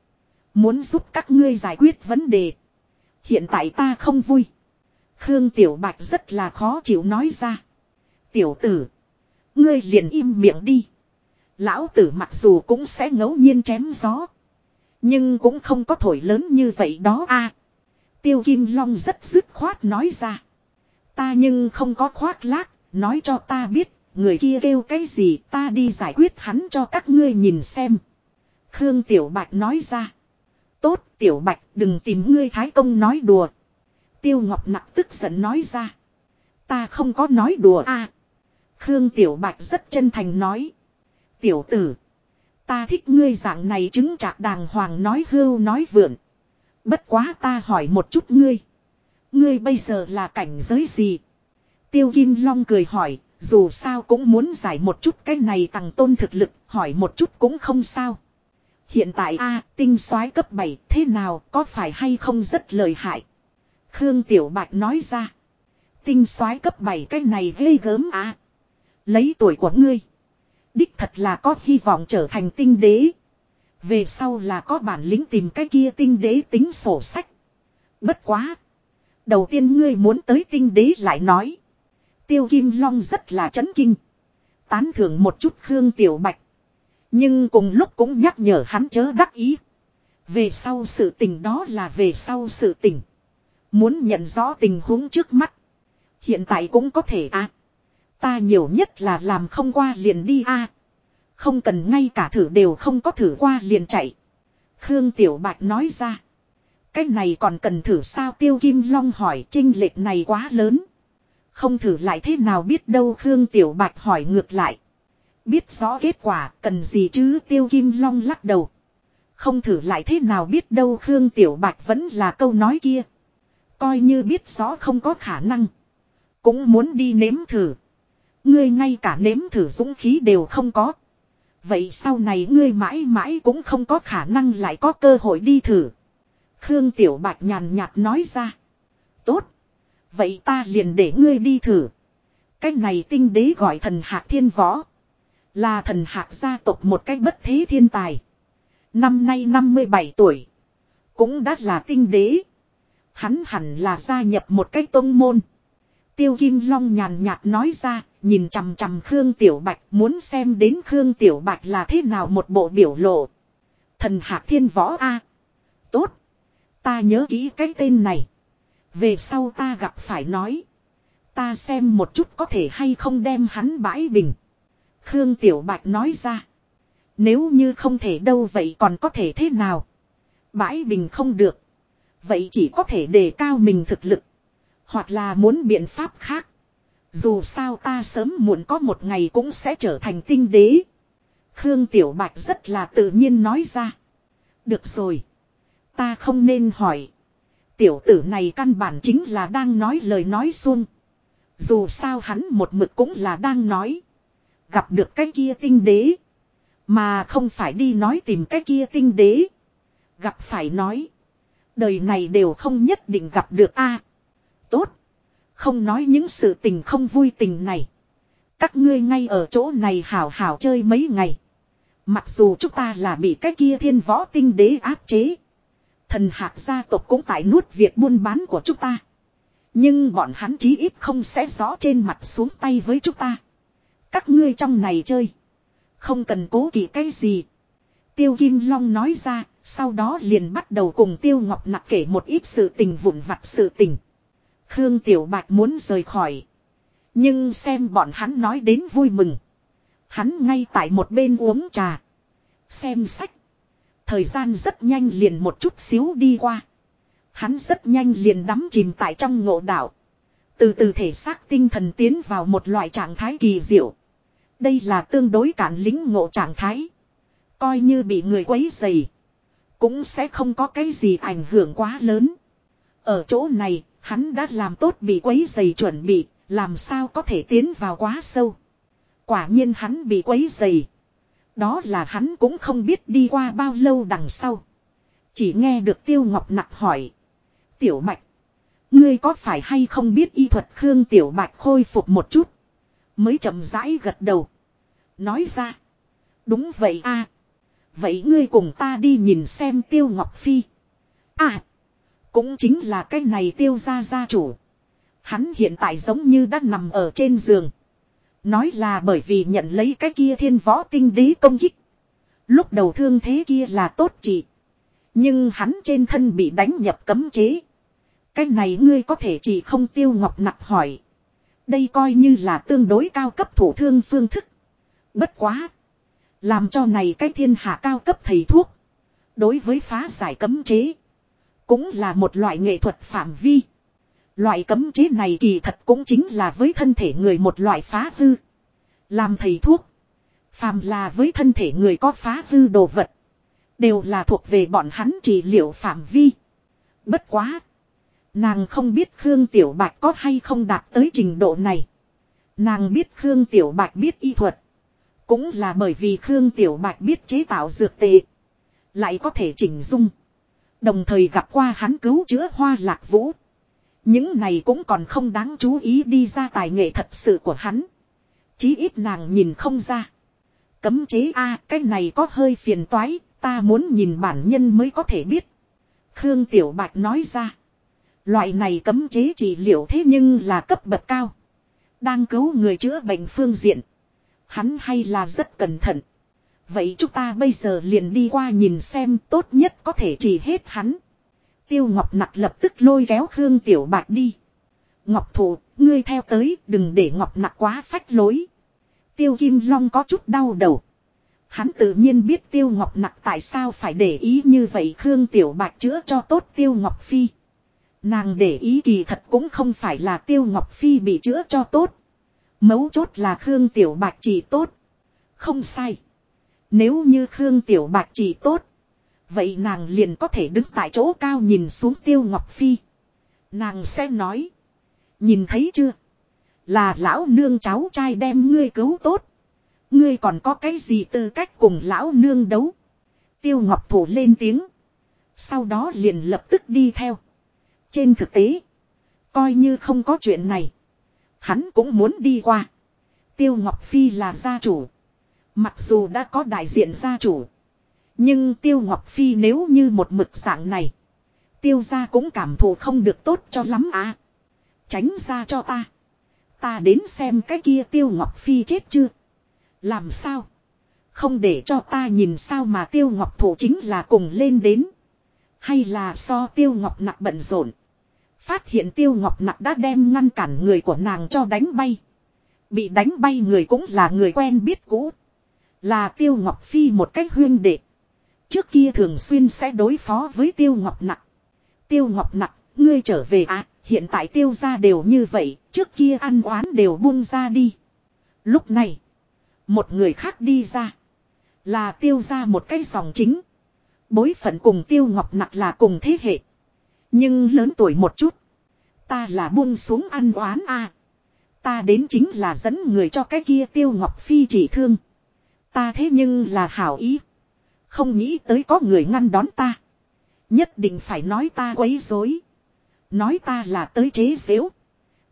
Muốn giúp các ngươi giải quyết vấn đề. Hiện tại ta không vui. Khương Tiểu Bạch rất là khó chịu nói ra. Tiểu tử. Ngươi liền im miệng đi. Lão tử mặc dù cũng sẽ ngẫu nhiên chém gió. Nhưng cũng không có thổi lớn như vậy đó a. Tiêu Kim Long rất dứt khoát nói ra. Ta nhưng không có khoác lác, nói cho ta biết, người kia kêu cái gì ta đi giải quyết hắn cho các ngươi nhìn xem. Khương Tiểu Bạch nói ra. Tốt Tiểu Bạch đừng tìm ngươi Thái Công nói đùa. Tiêu Ngọc Nặc tức giận nói ra. Ta không có nói đùa a. Khương Tiểu Bạch rất chân thành nói. Tiểu tử. Ta thích ngươi dạng này chứng chạc đàng hoàng nói hưu nói vượn. Bất quá ta hỏi một chút ngươi. Ngươi bây giờ là cảnh giới gì? Tiêu Kim Long cười hỏi, dù sao cũng muốn giải một chút cái này tăng tôn thực lực, hỏi một chút cũng không sao. Hiện tại a, tinh soái cấp 7 thế nào, có phải hay không rất lợi hại. Khương Tiểu Bạch nói ra. Tinh soái cấp 7 cái này ghê gớm a Lấy tuổi của ngươi. Đích thật là có hy vọng trở thành tinh đế. Về sau là có bản lĩnh tìm cái kia tinh đế tính sổ sách. Bất quá. Đầu tiên ngươi muốn tới tinh đế lại nói. Tiêu Kim Long rất là chấn kinh. Tán thưởng một chút Khương Tiểu Bạch. Nhưng cùng lúc cũng nhắc nhở hắn chớ đắc ý. Về sau sự tình đó là về sau sự tình. Muốn nhận rõ tình huống trước mắt. Hiện tại cũng có thể à. Ta nhiều nhất là làm không qua liền đi a Không cần ngay cả thử đều không có thử qua liền chạy. Khương Tiểu Bạch nói ra. Cái này còn cần thử sao Tiêu Kim Long hỏi trinh lệch này quá lớn. Không thử lại thế nào biết đâu Khương Tiểu Bạch hỏi ngược lại. Biết rõ kết quả, cần gì chứ Tiêu Kim Long lắc đầu. Không thử lại thế nào biết đâu, Khương Tiểu Bạch vẫn là câu nói kia. Coi như biết rõ không có khả năng. Cũng muốn đi nếm thử. Ngươi ngay cả nếm thử dũng khí đều không có. Vậy sau này ngươi mãi mãi cũng không có khả năng lại có cơ hội đi thử. Khương Tiểu Bạch nhàn nhạt nói ra. Tốt. Vậy ta liền để ngươi đi thử. cách này tinh đế gọi thần hạ thiên võ. Là thần hạc gia tộc một cách bất thế thiên tài. Năm nay 57 tuổi. Cũng đã là tinh đế. Hắn hẳn là gia nhập một cách tông môn. Tiêu Kim Long nhàn nhạt nói ra, nhìn chằm chằm Khương Tiểu Bạch muốn xem đến Khương Tiểu Bạch là thế nào một bộ biểu lộ. Thần Hạc Thiên Võ A. Tốt. Ta nhớ kỹ cái tên này. Về sau ta gặp phải nói. Ta xem một chút có thể hay không đem hắn bãi bình. Khương Tiểu Bạch nói ra. Nếu như không thể đâu vậy còn có thể thế nào? Bãi bình không được. Vậy chỉ có thể đề cao mình thực lực. Hoặc là muốn biện pháp khác. Dù sao ta sớm muộn có một ngày cũng sẽ trở thành tinh đế. Khương Tiểu Bạch rất là tự nhiên nói ra. Được rồi. Ta không nên hỏi. Tiểu tử này căn bản chính là đang nói lời nói xuông. Dù sao hắn một mực cũng là đang nói. Gặp được cái kia tinh đế. Mà không phải đi nói tìm cái kia tinh đế. Gặp phải nói. Đời này đều không nhất định gặp được a Tốt. Không nói những sự tình không vui tình này. Các ngươi ngay ở chỗ này hảo hảo chơi mấy ngày. Mặc dù chúng ta là bị cái kia thiên võ tinh đế áp chế. Thần hạc gia tộc cũng tại nuốt việc buôn bán của chúng ta. Nhưng bọn hắn chí ít không sẽ rõ trên mặt xuống tay với chúng ta. Các ngươi trong này chơi. Không cần cố kỵ cái gì. Tiêu Kim Long nói ra, sau đó liền bắt đầu cùng Tiêu Ngọc Nặc kể một ít sự tình vụn vặt sự tình. Khương Tiểu Bạch muốn rời khỏi. Nhưng xem bọn hắn nói đến vui mừng. Hắn ngay tại một bên uống trà. Xem sách. Thời gian rất nhanh liền một chút xíu đi qua. Hắn rất nhanh liền đắm chìm tại trong ngộ đạo. Từ từ thể xác tinh thần tiến vào một loại trạng thái kỳ diệu. Đây là tương đối cản lính ngộ trạng thái. Coi như bị người quấy dày. Cũng sẽ không có cái gì ảnh hưởng quá lớn. Ở chỗ này, hắn đã làm tốt bị quấy dày chuẩn bị, làm sao có thể tiến vào quá sâu. Quả nhiên hắn bị quấy dày. Đó là hắn cũng không biết đi qua bao lâu đằng sau. Chỉ nghe được Tiêu Ngọc Nặc hỏi. Tiểu Bạch. Ngươi có phải hay không biết y thuật Khương Tiểu Bạch khôi phục một chút. Mới chậm rãi gật đầu. Nói ra. Đúng vậy a. Vậy ngươi cùng ta đi nhìn xem Tiêu Ngọc Phi. À. Cũng chính là cái này Tiêu gia gia chủ. Hắn hiện tại giống như đang nằm ở trên giường. Nói là bởi vì nhận lấy cái kia thiên võ tinh đế công kích. Lúc đầu thương thế kia là tốt chị. Nhưng hắn trên thân bị đánh nhập cấm chế. Cái này ngươi có thể chỉ không tiêu ngọc nặc hỏi. Đây coi như là tương đối cao cấp thủ thương phương thức. Bất quá. Làm cho này cái thiên hạ cao cấp thầy thuốc. Đối với phá giải cấm chế. Cũng là một loại nghệ thuật phạm vi. Loại cấm chế này kỳ thật cũng chính là với thân thể người một loại phá hư. Làm thầy thuốc. Phàm là với thân thể người có phá hư đồ vật. Đều là thuộc về bọn hắn trị liệu phạm vi. Bất quá. Nàng không biết Khương Tiểu Bạch có hay không đạt tới trình độ này. Nàng biết Khương Tiểu Bạch biết y thuật. Cũng là bởi vì Khương Tiểu Bạch biết chế tạo dược tệ. Lại có thể chỉnh dung. Đồng thời gặp qua hắn cứu chữa hoa lạc vũ. Những này cũng còn không đáng chú ý đi ra tài nghệ thật sự của hắn. Chí ít nàng nhìn không ra. Cấm chế a cái này có hơi phiền toái, ta muốn nhìn bản nhân mới có thể biết. Khương Tiểu Bạch nói ra. Loại này cấm chế trị liệu thế nhưng là cấp bậc cao. Đang cứu người chữa bệnh phương diện. Hắn hay là rất cẩn thận. Vậy chúng ta bây giờ liền đi qua nhìn xem tốt nhất có thể chỉ hết hắn. Tiêu Ngọc Nặc lập tức lôi kéo Khương Tiểu Bạch đi. Ngọc Thụ, ngươi theo tới, đừng để Ngọc Nặc quá phách lối. Tiêu Kim Long có chút đau đầu. Hắn tự nhiên biết Tiêu Ngọc Nặc tại sao phải để ý như vậy Khương Tiểu Bạch chữa cho tốt Tiêu Ngọc Phi. Nàng để ý kỳ thật cũng không phải là Tiêu Ngọc Phi bị chữa cho tốt. Mấu chốt là Khương Tiểu Bạch chỉ tốt. Không sai. Nếu như Khương Tiểu Bạch chỉ tốt. Vậy nàng liền có thể đứng tại chỗ cao nhìn xuống Tiêu Ngọc Phi. Nàng sẽ nói. Nhìn thấy chưa? Là lão nương cháu trai đem ngươi cứu tốt. Ngươi còn có cái gì tư cách cùng lão nương đấu? Tiêu Ngọc Thủ lên tiếng. Sau đó liền lập tức đi theo. Trên thực tế. Coi như không có chuyện này. Hắn cũng muốn đi qua. Tiêu Ngọc Phi là gia chủ. Mặc dù đã có đại diện gia chủ. Nhưng Tiêu Ngọc Phi nếu như một mực dạng này. Tiêu gia cũng cảm thụ không được tốt cho lắm à. Tránh ra cho ta. Ta đến xem cái kia Tiêu Ngọc Phi chết chưa. Làm sao? Không để cho ta nhìn sao mà Tiêu Ngọc Thủ chính là cùng lên đến. Hay là so Tiêu Ngọc nặng bận rộn. Phát hiện Tiêu Ngọc nặng đã đem ngăn cản người của nàng cho đánh bay. Bị đánh bay người cũng là người quen biết cũ. Là Tiêu Ngọc Phi một cách huyên đệ. Trước kia thường xuyên sẽ đối phó với Tiêu Ngọc Nặc. Tiêu Ngọc Nặc, ngươi trở về à, hiện tại Tiêu ra đều như vậy, trước kia ăn oán đều buông ra đi. Lúc này, một người khác đi ra. Là Tiêu ra một cái dòng chính. Bối phận cùng Tiêu Ngọc Nặc là cùng thế hệ. Nhưng lớn tuổi một chút. Ta là buông xuống ăn oán a à. Ta đến chính là dẫn người cho cái kia Tiêu Ngọc Phi chỉ thương. Ta thế nhưng là hảo ý. Không nghĩ tới có người ngăn đón ta. Nhất định phải nói ta quấy rối. Nói ta là tới chế xếu.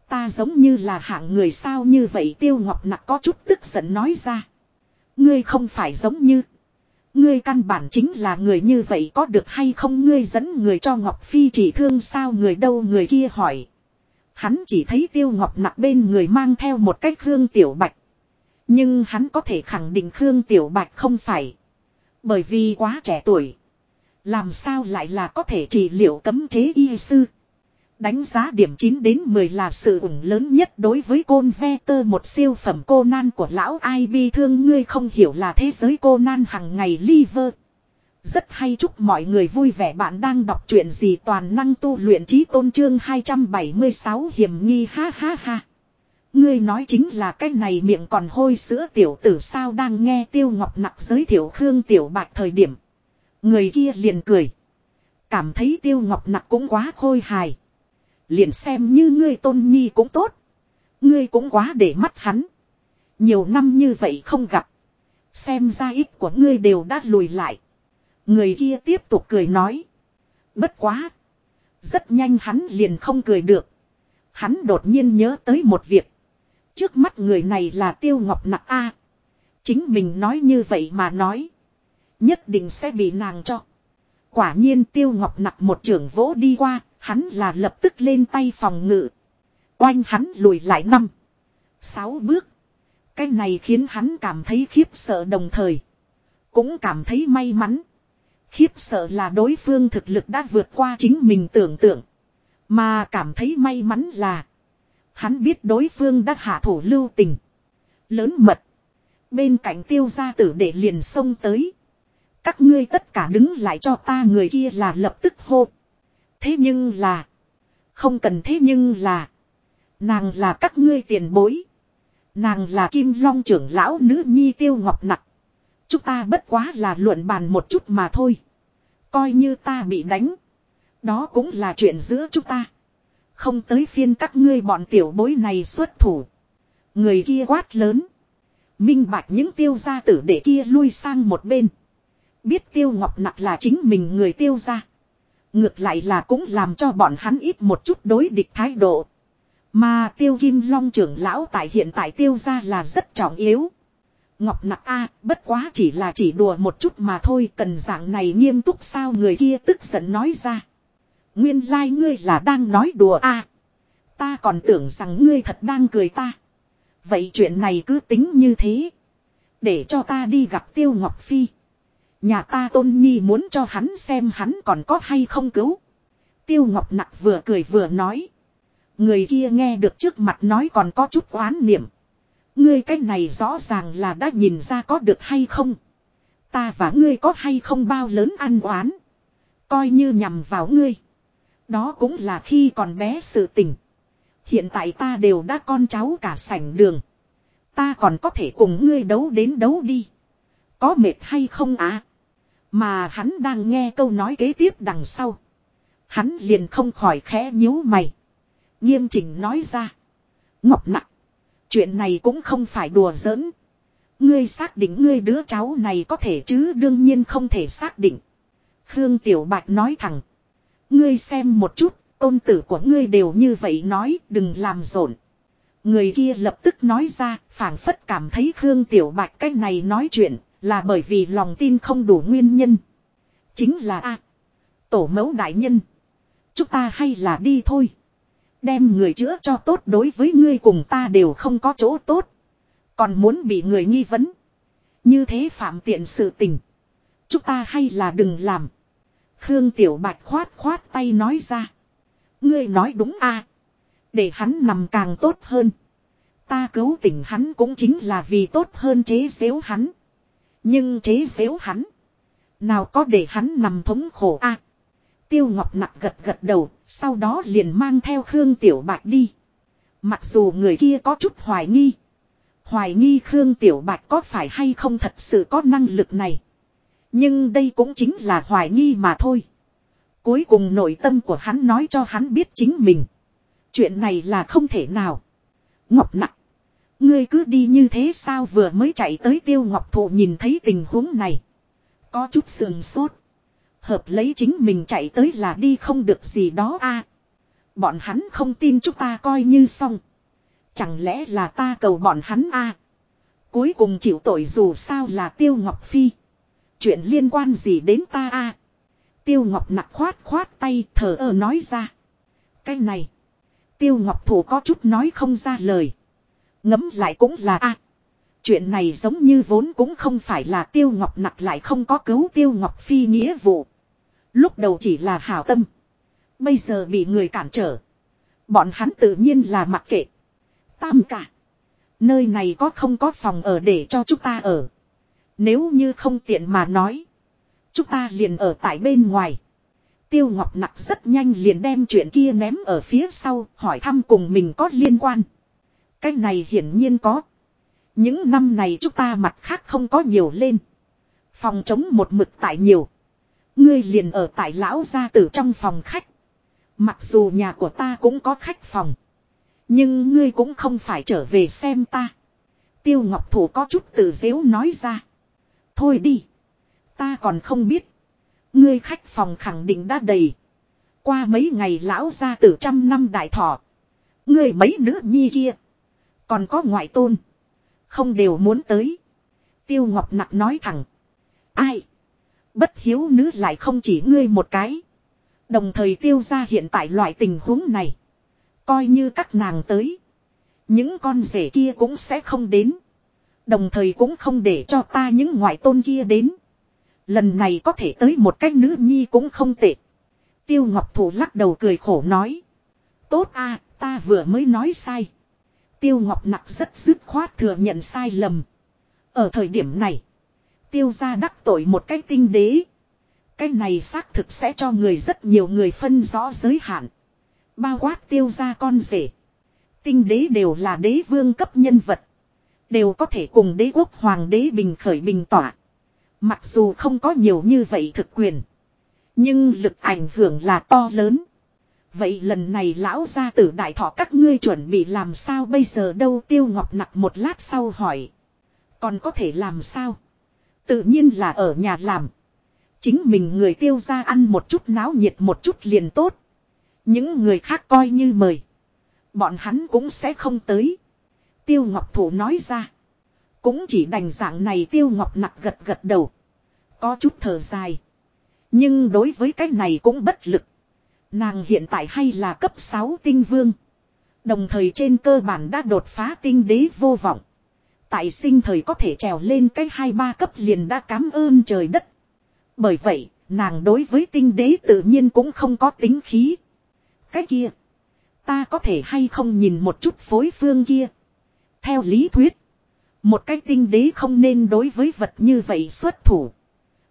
Ta giống như là hạng người sao như vậy tiêu ngọc nặc có chút tức giận nói ra. Ngươi không phải giống như. Ngươi căn bản chính là người như vậy có được hay không ngươi dẫn người cho Ngọc Phi chỉ thương sao người đâu người kia hỏi. Hắn chỉ thấy tiêu ngọc nặng bên người mang theo một cách Khương Tiểu Bạch. Nhưng hắn có thể khẳng định Khương Tiểu Bạch không phải. Bởi vì quá trẻ tuổi. Làm sao lại là có thể trị liệu cấm chế y sư. Đánh giá điểm 9 đến 10 là sự ủng lớn nhất đối với côn ve tơ, một siêu phẩm cô nan của lão ai bi thương ngươi không hiểu là thế giới cô nan hằng ngày liver. Rất hay, chúc mọi người vui vẻ bạn đang đọc chuyện gì toàn năng tu luyện trí tôn trương 276 hiểm nghi, ha ha ha. Ngươi nói chính là cái này, miệng còn hôi sữa tiểu tử sao đang nghe tiêu ngọc nặc giới thiệu Khương Tiểu Bạch thời điểm. Người kia liền cười. Cảm thấy tiêu ngọc nặc cũng quá khôi hài. Liền xem như ngươi tôn nhi cũng tốt. Ngươi cũng quá để mắt hắn. Nhiều năm như vậy không gặp. Xem ra ít của ngươi đều đã lùi lại. Người kia tiếp tục cười nói. Bất quá. Rất nhanh hắn liền không cười được. Hắn đột nhiên nhớ tới một việc. Trước mắt người này là Tiêu Ngọc Nặc A. Chính mình nói như vậy mà nói. Nhất định sẽ bị nàng cho. Quả nhiên Tiêu Ngọc Nặc một trưởng vỗ đi qua, hắn là lập tức lên tay phòng ngự. Oanh hắn lùi lại năm. Sáu bước. Cái này khiến hắn cảm thấy khiếp sợ đồng thời. Cũng cảm thấy may mắn. Khiếp sợ là đối phương thực lực đã vượt qua chính mình tưởng tượng. Mà cảm thấy may mắn là. Hắn biết đối phương đã hạ thủ lưu tình. Lớn mật. Bên cạnh tiêu gia tử để liền xông tới. Các ngươi tất cả đứng lại cho ta, người kia là lập tức hô. Thế nhưng là. Không cần thế nhưng là. Nàng là các ngươi tiền bối. Nàng là kim long trưởng lão nữ nhi tiêu ngọc nặc. Chúng ta bất quá là luận bàn một chút mà thôi. Coi như ta bị đánh. Đó cũng là chuyện giữa chúng ta. Không tới phiên các ngươi bọn tiểu bối này xuất thủ. Người kia quát lớn. Minh bạch những tiêu gia tử để kia lui sang một bên. Biết tiêu ngọc nặc là chính mình người tiêu gia. Ngược lại là cũng làm cho bọn hắn ít một chút đối địch thái độ. Mà tiêu kim long trưởng lão tại hiện tại tiêu gia là rất trọng yếu. Ngọc nặc a, bất quá chỉ là chỉ đùa một chút mà thôi, cần dạng này nghiêm túc sao người kia tức giận nói ra. Nguyên lai like ngươi là đang nói đùa à. Ta còn tưởng rằng ngươi thật đang cười ta. Vậy chuyện này cứ tính như thế. Để cho ta đi gặp Tiêu Ngọc Phi. Nhà ta tôn nhi muốn cho hắn xem hắn còn có hay không cứu. Tiêu Ngọc Nặc vừa cười vừa nói. Người kia nghe được trước mặt nói còn có chút oán niệm. Ngươi cái này rõ ràng là đã nhìn ra có được hay không. Ta và ngươi có hay không bao lớn ăn oán. Coi như nhằm vào ngươi. Đó cũng là khi còn bé sự tình. Hiện tại ta đều đã con cháu cả sảnh đường. Ta còn có thể cùng ngươi đấu đến đấu đi. Có mệt hay không à? Mà hắn đang nghe câu nói kế tiếp đằng sau. Hắn liền không khỏi khẽ nhíu mày. Nghiêm chỉnh nói ra. Ngọc nặng. Chuyện này cũng không phải đùa giỡn. Ngươi xác định ngươi đứa cháu này có thể chứ đương nhiên không thể xác định. Khương Tiểu Bạch nói thẳng. Ngươi xem một chút, tôn tử của ngươi đều như vậy nói, đừng làm rộn. Người kia lập tức nói ra, phảng phất cảm thấy Khương Tiểu Bạch cách này nói chuyện, là bởi vì lòng tin không đủ nguyên nhân. Chính là A. tổ mẫu đại nhân. Chúng ta hay là đi thôi. Đem người chữa cho tốt đối với ngươi cùng ta đều không có chỗ tốt. Còn muốn bị người nghi vấn. Như thế phạm tiện sự tình. Chúng ta hay là đừng làm. Khương Tiểu Bạch khoát khoát tay nói ra. Ngươi nói đúng a Để hắn nằm càng tốt hơn. Ta cứu tỉnh hắn cũng chính là vì tốt hơn chế xếu hắn. Nhưng chế xếu hắn. Nào có để hắn nằm thống khổ a Tiêu Ngọc nặng gật gật đầu, sau đó liền mang theo Khương Tiểu Bạch đi. Mặc dù người kia có chút hoài nghi. Hoài nghi Khương Tiểu Bạch có phải hay không thật sự có năng lực này. Nhưng đây cũng chính là hoài nghi mà thôi. Cuối cùng nội tâm của hắn nói cho hắn biết chính mình. Chuyện này là không thể nào. Ngọc nặng. Ngươi cứ đi như thế sao vừa mới chạy tới tiêu ngọc thụ nhìn thấy tình huống này. Có chút sườn sốt. Hợp lấy chính mình chạy tới là đi không được gì đó a à, Bọn hắn không tin chúng ta coi như xong. Chẳng lẽ là ta cầu bọn hắn a à, Cuối cùng chịu tội dù sao là Tiêu Ngọc Phi. Chuyện liên quan gì đến ta a à, Tiêu Ngọc nặc khoát khoát tay thở ơ nói ra. Cái này. Tiêu Ngọc Thủ có chút nói không ra lời. Ngấm lại cũng là a Chuyện này giống như vốn cũng không phải là Tiêu Ngọc nặc lại không có cứu Tiêu Ngọc Phi nghĩa vụ. Lúc đầu chỉ là hảo tâm. Bây giờ bị người cản trở. Bọn hắn tự nhiên là mặc kệ. Tam cả. Nơi này có không có phòng ở để cho chúng ta ở. Nếu như không tiện mà nói. Chúng ta liền ở tại bên ngoài. Tiêu Ngọc Nặc rất nhanh liền đem chuyện kia ném ở phía sau, hỏi thăm cùng mình có liên quan. Cái này hiển nhiên có. Những năm này chúng ta mặt khác không có nhiều lên. Phòng chống một mực tại nhiều. Ngươi liền ở tại lão gia tử trong phòng khách. Mặc dù nhà của ta cũng có khách phòng. Nhưng ngươi cũng không phải trở về xem ta. Tiêu Ngọc Thủ có chút tự dếu nói ra. Thôi đi. Ta còn không biết. Ngươi khách phòng khẳng định đã đầy. Qua mấy ngày lão gia tử trăm năm đại thọ. Ngươi mấy nữ nhi kia. Còn có ngoại tôn. Không đều muốn tới. Tiêu Ngọc Nặc nói thẳng. Ai? Bất hiếu nữ lại không chỉ ngươi một cái. Đồng thời tiêu ra hiện tại loại tình huống này. Coi như các nàng tới. Những con rể kia cũng sẽ không đến. Đồng thời cũng không để cho ta những ngoại tôn kia đến. Lần này có thể tới một cách nữ nhi cũng không tệ. Tiêu Ngọc Thủ lắc đầu cười khổ nói. Tốt a, ta vừa mới nói sai. Tiêu Ngọc Nặc rất dứt khoát thừa nhận sai lầm. Ở thời điểm này. Tiêu ra đắc tội một cái tinh đế. Cái này xác thực sẽ cho người rất nhiều người phân rõ giới hạn. Bao quát tiêu ra con rể. Tinh đế đều là đế vương cấp nhân vật. Đều có thể cùng đế quốc hoàng đế bình khởi bình tỏa. Mặc dù không có nhiều như vậy thực quyền. Nhưng lực ảnh hưởng là to lớn. Vậy lần này lão gia tử đại thọ các ngươi chuẩn bị làm sao bây giờ đâu tiêu ngọc nặc một lát sau hỏi. Còn có thể làm sao? Tự nhiên là ở nhà làm. Chính mình người tiêu ra ăn một chút náo nhiệt một chút liền tốt. Những người khác coi như mời. Bọn hắn cũng sẽ không tới. Tiêu Ngọc Thủ nói ra. Cũng chỉ đành dạng này Tiêu Ngọc nặc gật gật đầu. Có chút thở dài. Nhưng đối với cái này cũng bất lực. Nàng hiện tại hay là cấp 6 tinh vương. Đồng thời trên cơ bản đã đột phá tinh đế vô vọng. Tại sinh thời có thể trèo lên cái hai ba cấp liền đã cảm ơn trời đất. Bởi vậy, nàng đối với tinh đế tự nhiên cũng không có tính khí. Cái kia, ta có thể hay không nhìn một chút phối phương kia. Theo lý thuyết, một cái tinh đế không nên đối với vật như vậy xuất thủ.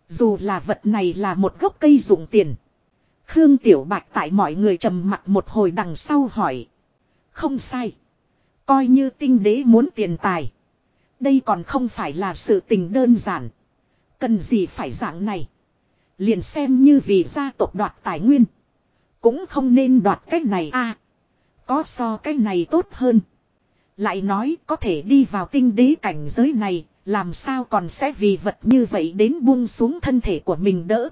Dù là vật này là một gốc cây dụng tiền. Khương Tiểu Bạch tại mọi người trầm mặt một hồi đằng sau hỏi. Không sai. Coi như tinh đế muốn tiền tài. Đây còn không phải là sự tình đơn giản. Cần gì phải dạng này. Liền xem như vì gia tộc đoạt tài nguyên. Cũng không nên đoạt cách này a Có so cái này tốt hơn. Lại nói có thể đi vào tinh đế cảnh giới này. Làm sao còn sẽ vì vật như vậy đến buông xuống thân thể của mình đỡ.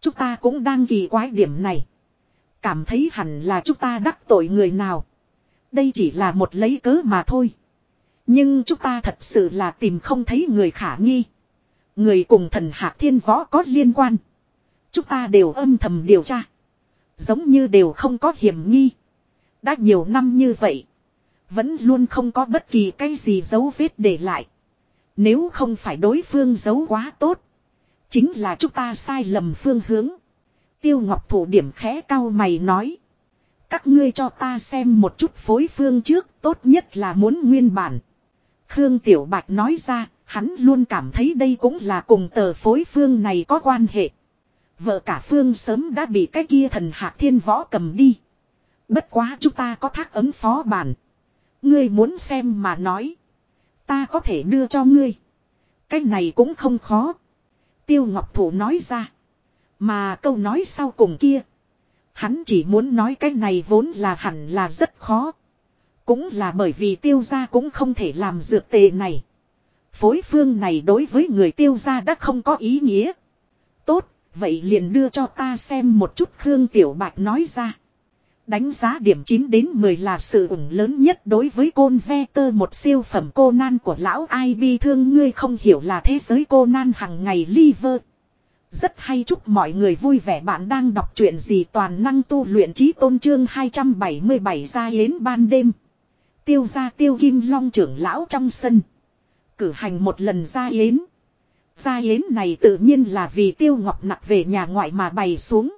Chúng ta cũng đang kỳ quái điểm này. Cảm thấy hẳn là chúng ta đắc tội người nào. Đây chỉ là một lấy cớ mà thôi. Nhưng chúng ta thật sự là tìm không thấy người khả nghi. Người cùng thần hạc thiên võ có liên quan. Chúng ta đều âm thầm điều tra. Giống như đều không có hiểm nghi. Đã nhiều năm như vậy. Vẫn luôn không có bất kỳ cái gì dấu vết để lại. Nếu không phải đối phương giấu quá tốt. Chính là chúng ta sai lầm phương hướng. Tiêu Ngọc Thủ điểm khẽ cao mày nói. Các ngươi cho ta xem một chút phối phương trước, tốt nhất là muốn nguyên bản. Khương Tiểu Bạch nói ra, hắn luôn cảm thấy đây cũng là cùng tờ phối phương này có quan hệ. Vợ cả Phương sớm đã bị cái kia thần hạc thiên võ cầm đi. Bất quá chúng ta có thác ấm phó bản. Ngươi muốn xem mà nói. Ta có thể đưa cho ngươi. Cái này cũng không khó. Tiêu Ngọc Thủ nói ra. Mà câu nói sau cùng kia. Hắn chỉ muốn nói cái này vốn là hẳn là rất khó. Cũng là bởi vì tiêu gia cũng không thể làm dược tề này. Phối phương này đối với người tiêu gia đã không có ý nghĩa. Tốt, vậy liền đưa cho ta xem một chút Khương Tiểu Bạch nói ra. Đánh giá điểm 9 đến 10 là sự ủng lớn nhất đối với côn ve tơ, một siêu phẩm cô nan của lão ai bi thương ngươi không hiểu là thế giới cô nan hằng ngày liver. Rất hay, chúc mọi người vui vẻ bạn đang đọc chuyện gì toàn năng tu luyện trí tôn trương 277 ra yến ban đêm. Tiêu ra tiêu kim long trưởng lão trong sân. Cử hành một lần ra yến. Ra yến này tự nhiên là vì tiêu ngọc nặng về nhà ngoại mà bày xuống.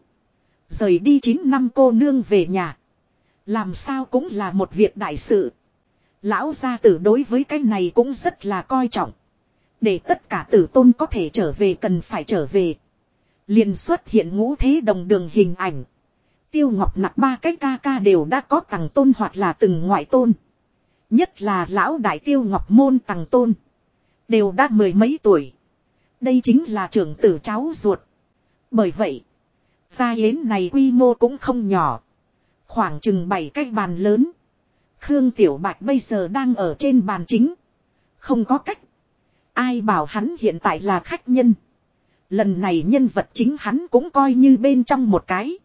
Rời đi 9 năm cô nương về nhà. Làm sao cũng là một việc đại sự. Lão gia tử đối với cái này cũng rất là coi trọng. Để tất cả tử tôn có thể trở về cần phải trở về. liền xuất hiện ngũ thế đồng đường hình ảnh. Tiêu Ngọc nặng ba cái ca ca đều đã có tầng tôn hoặc là từng ngoại tôn. Nhất là lão đại tiêu Ngọc môn tầng tôn. Đều đã mười mấy tuổi. Đây chính là trưởng tử cháu ruột. Bởi vậy, gia yến này quy mô cũng không nhỏ. Khoảng chừng bảy cái bàn lớn. Khương Tiểu Bạch bây giờ đang ở trên bàn chính. Không có cách. Ai bảo hắn hiện tại là khách nhân. Lần này nhân vật chính hắn cũng coi như bên trong một cái.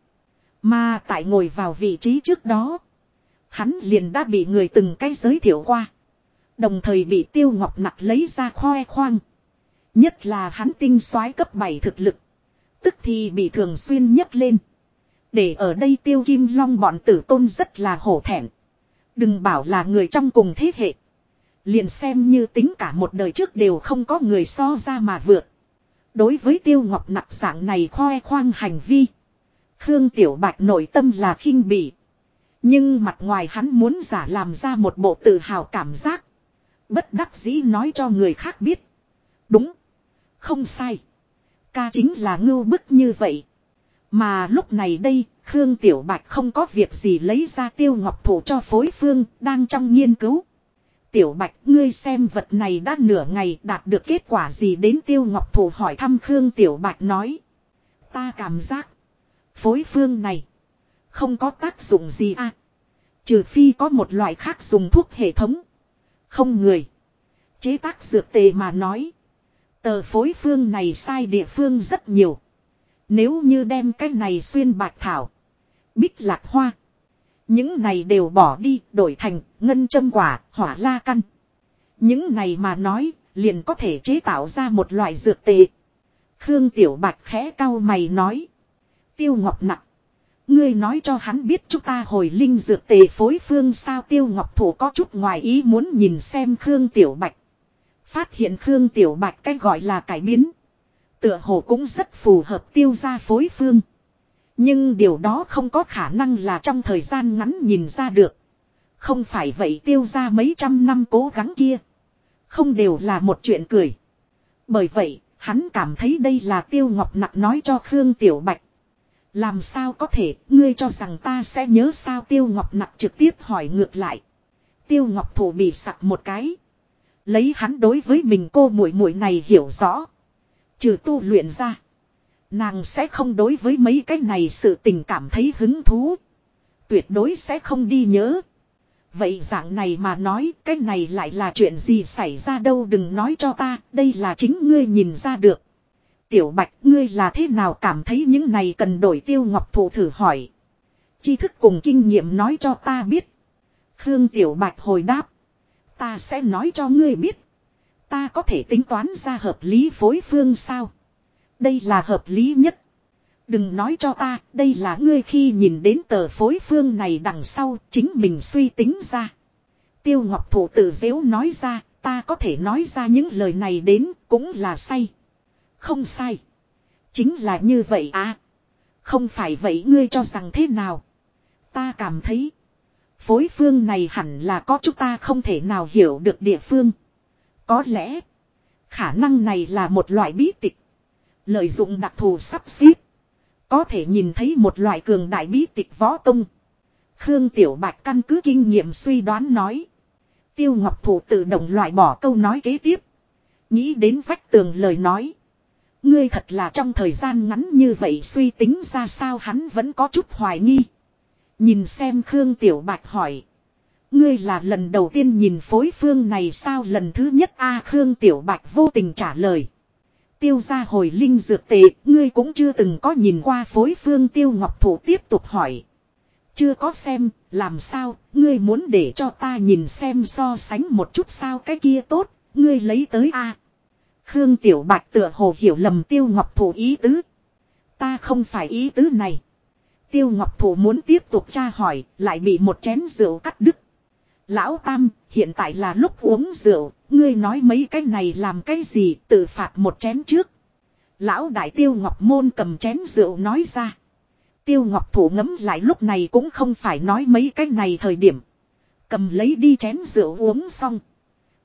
Mà tại ngồi vào vị trí trước đó. Hắn liền đã bị người từng cái giới thiệu qua. Đồng thời bị tiêu ngọc nặc lấy ra khoe khoang. Nhất là hắn tinh soái cấp 7 thực lực. Tức thì bị thường xuyên nhấc lên. Để ở đây tiêu kim long bọn tử tôn rất là hổ thẹn. Đừng bảo là người trong cùng thế hệ. Liền xem như tính cả một đời trước đều không có người so ra mà vượt. Đối với tiêu ngọc nặc dạng này khoe khoang hành vi. Khương Tiểu Bạch nội tâm là khinh bỉ. Nhưng mặt ngoài hắn muốn giả làm ra một bộ tự hào cảm giác. Bất đắc dĩ nói cho người khác biết. Đúng. Không sai. Ca chính là ngưu bức như vậy. Mà lúc này đây, Khương Tiểu Bạch không có việc gì lấy ra tiêu ngọc thủ cho phối phương, đang trong nghiên cứu. Tiểu Bạch, ngươi xem vật này đã nửa ngày đạt được kết quả gì đến tiêu ngọc thủ hỏi thăm Khương Tiểu Bạch nói. Ta cảm giác, phối phương này, không có tác dụng gì à. Trừ phi có một loại khác dùng thuốc hệ thống. Không người. Chế tác dược tề mà nói. Tờ phối phương này sai địa phương rất nhiều. Nếu như đem cái này xuyên bạc thảo. Bích lạc hoa. Những này đều bỏ đi đổi thành ngân châm quả, hỏa la căn. Những này mà nói liền có thể chế tạo ra một loại dược tệ. Khương Tiểu Bạch khẽ cao mày nói. Tiêu Ngọc nặng. Ngươi nói cho hắn biết chúng ta hồi linh dược tề phối phương sao Tiêu Ngọc Thủ có chút ngoài ý muốn nhìn xem Khương Tiểu Bạch. Phát hiện Khương Tiểu Bạch cách gọi là cải biến. Tựa hồ cũng rất phù hợp tiêu gia phối phương. Nhưng điều đó không có khả năng là trong thời gian ngắn nhìn ra được. Không phải vậy tiêu gia mấy trăm năm cố gắng kia. Không đều là một chuyện cười. Bởi vậy, hắn cảm thấy đây là tiêu ngọc nặc nói cho Khương Tiểu Bạch. Làm sao có thể, ngươi cho rằng ta sẽ nhớ sao tiêu ngọc nặc trực tiếp hỏi ngược lại. Tiêu ngọc thủ bị sặc một cái. Lấy hắn đối với mình cô muội muội này hiểu rõ. Trừ tu luyện ra. Nàng sẽ không đối với mấy cái này sự tình cảm thấy hứng thú. Tuyệt đối sẽ không đi nhớ. Vậy dạng này mà nói cái này lại là chuyện gì xảy ra đâu đừng nói cho ta, đây là chính ngươi nhìn ra được. Tiểu Bạch ngươi là thế nào cảm thấy những này cần đổi tiêu ngọc thủ thử hỏi. Tri thức cùng kinh nghiệm nói cho ta biết. Khương Tiểu Bạch hồi đáp. Ta sẽ nói cho ngươi biết. Ta có thể tính toán ra hợp lý phối phương sao. Đây là hợp lý nhất. Đừng nói cho ta, đây là ngươi khi nhìn đến tờ phối phương này đằng sau, chính mình suy tính ra. Tiêu Ngọc Thủ tự dễu nói ra, ta có thể nói ra những lời này đến, cũng là say. Không sai. Chính là như vậy à. Không phải vậy ngươi cho rằng thế nào. Ta cảm thấy. Phối phương này hẳn là có chúng ta không thể nào hiểu được địa phương. Có lẽ. Khả năng này là một loại bí tịch. Lợi dụng đặc thù sắp xếp. Có thể nhìn thấy một loại cường đại bí tịch võ công. Khương Tiểu Bạch căn cứ kinh nghiệm suy đoán nói. Tiêu Ngọc Thủ tự động loại bỏ câu nói kế tiếp. Nghĩ đến vách tường lời nói. Ngươi thật là trong thời gian ngắn như vậy suy tính ra sao hắn vẫn có chút hoài nghi. Nhìn xem Khương Tiểu Bạch hỏi. Ngươi là lần đầu tiên nhìn phối phương này sao lần thứ nhất a Khương Tiểu Bạch vô tình trả lời. Tiêu ra hồi linh dược tệ, ngươi cũng chưa từng có nhìn qua phối phương tiêu ngọc thủ tiếp tục hỏi. Chưa có xem, làm sao, ngươi muốn để cho ta nhìn xem so sánh một chút sao cái kia tốt, ngươi lấy tới a Khương Tiểu Bạch tựa hồ hiểu lầm tiêu ngọc thủ ý tứ. Ta không phải ý tứ này. Tiêu ngọc thủ muốn tiếp tục tra hỏi, lại bị một chén rượu cắt đứt. Lão Tam, hiện tại là lúc uống rượu, ngươi nói mấy cái này làm cái gì tự phạt một chén trước. Lão Đại Tiêu Ngọc Môn cầm chén rượu nói ra. Tiêu Ngọc Thủ ngấm lại lúc này cũng không phải nói mấy cái này thời điểm. Cầm lấy đi chén rượu uống xong.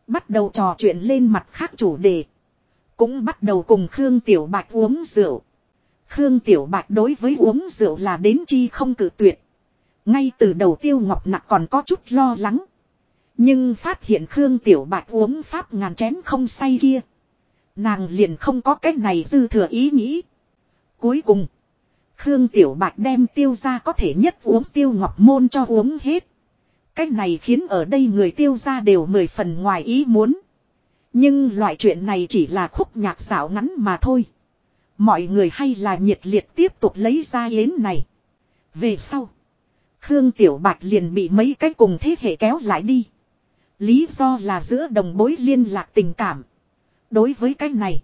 Bắt đầu trò chuyện lên mặt khác chủ đề. Cũng bắt đầu cùng Khương Tiểu Bạch uống rượu. Khương Tiểu Bạch đối với uống rượu là đến chi không cử tuyệt. Ngay từ đầu Tiêu Ngọc Nặc còn có chút lo lắng. Nhưng phát hiện Khương Tiểu Bạch uống pháp ngàn chén không say kia. Nàng liền không có cách này dư thừa ý nghĩ. Cuối cùng. Khương Tiểu Bạch đem tiêu ra có thể nhất uống tiêu ngọc môn cho uống hết. Cách này khiến ở đây người tiêu ra đều mười phần ngoài ý muốn. Nhưng loại chuyện này chỉ là khúc nhạc xảo ngắn mà thôi. Mọi người hay là nhiệt liệt tiếp tục lấy ra yến này. Về sau. Khương Tiểu Bạch liền bị mấy cái cùng thế hệ kéo lại đi. Lý do là giữa đồng bối liên lạc tình cảm. Đối với cái này.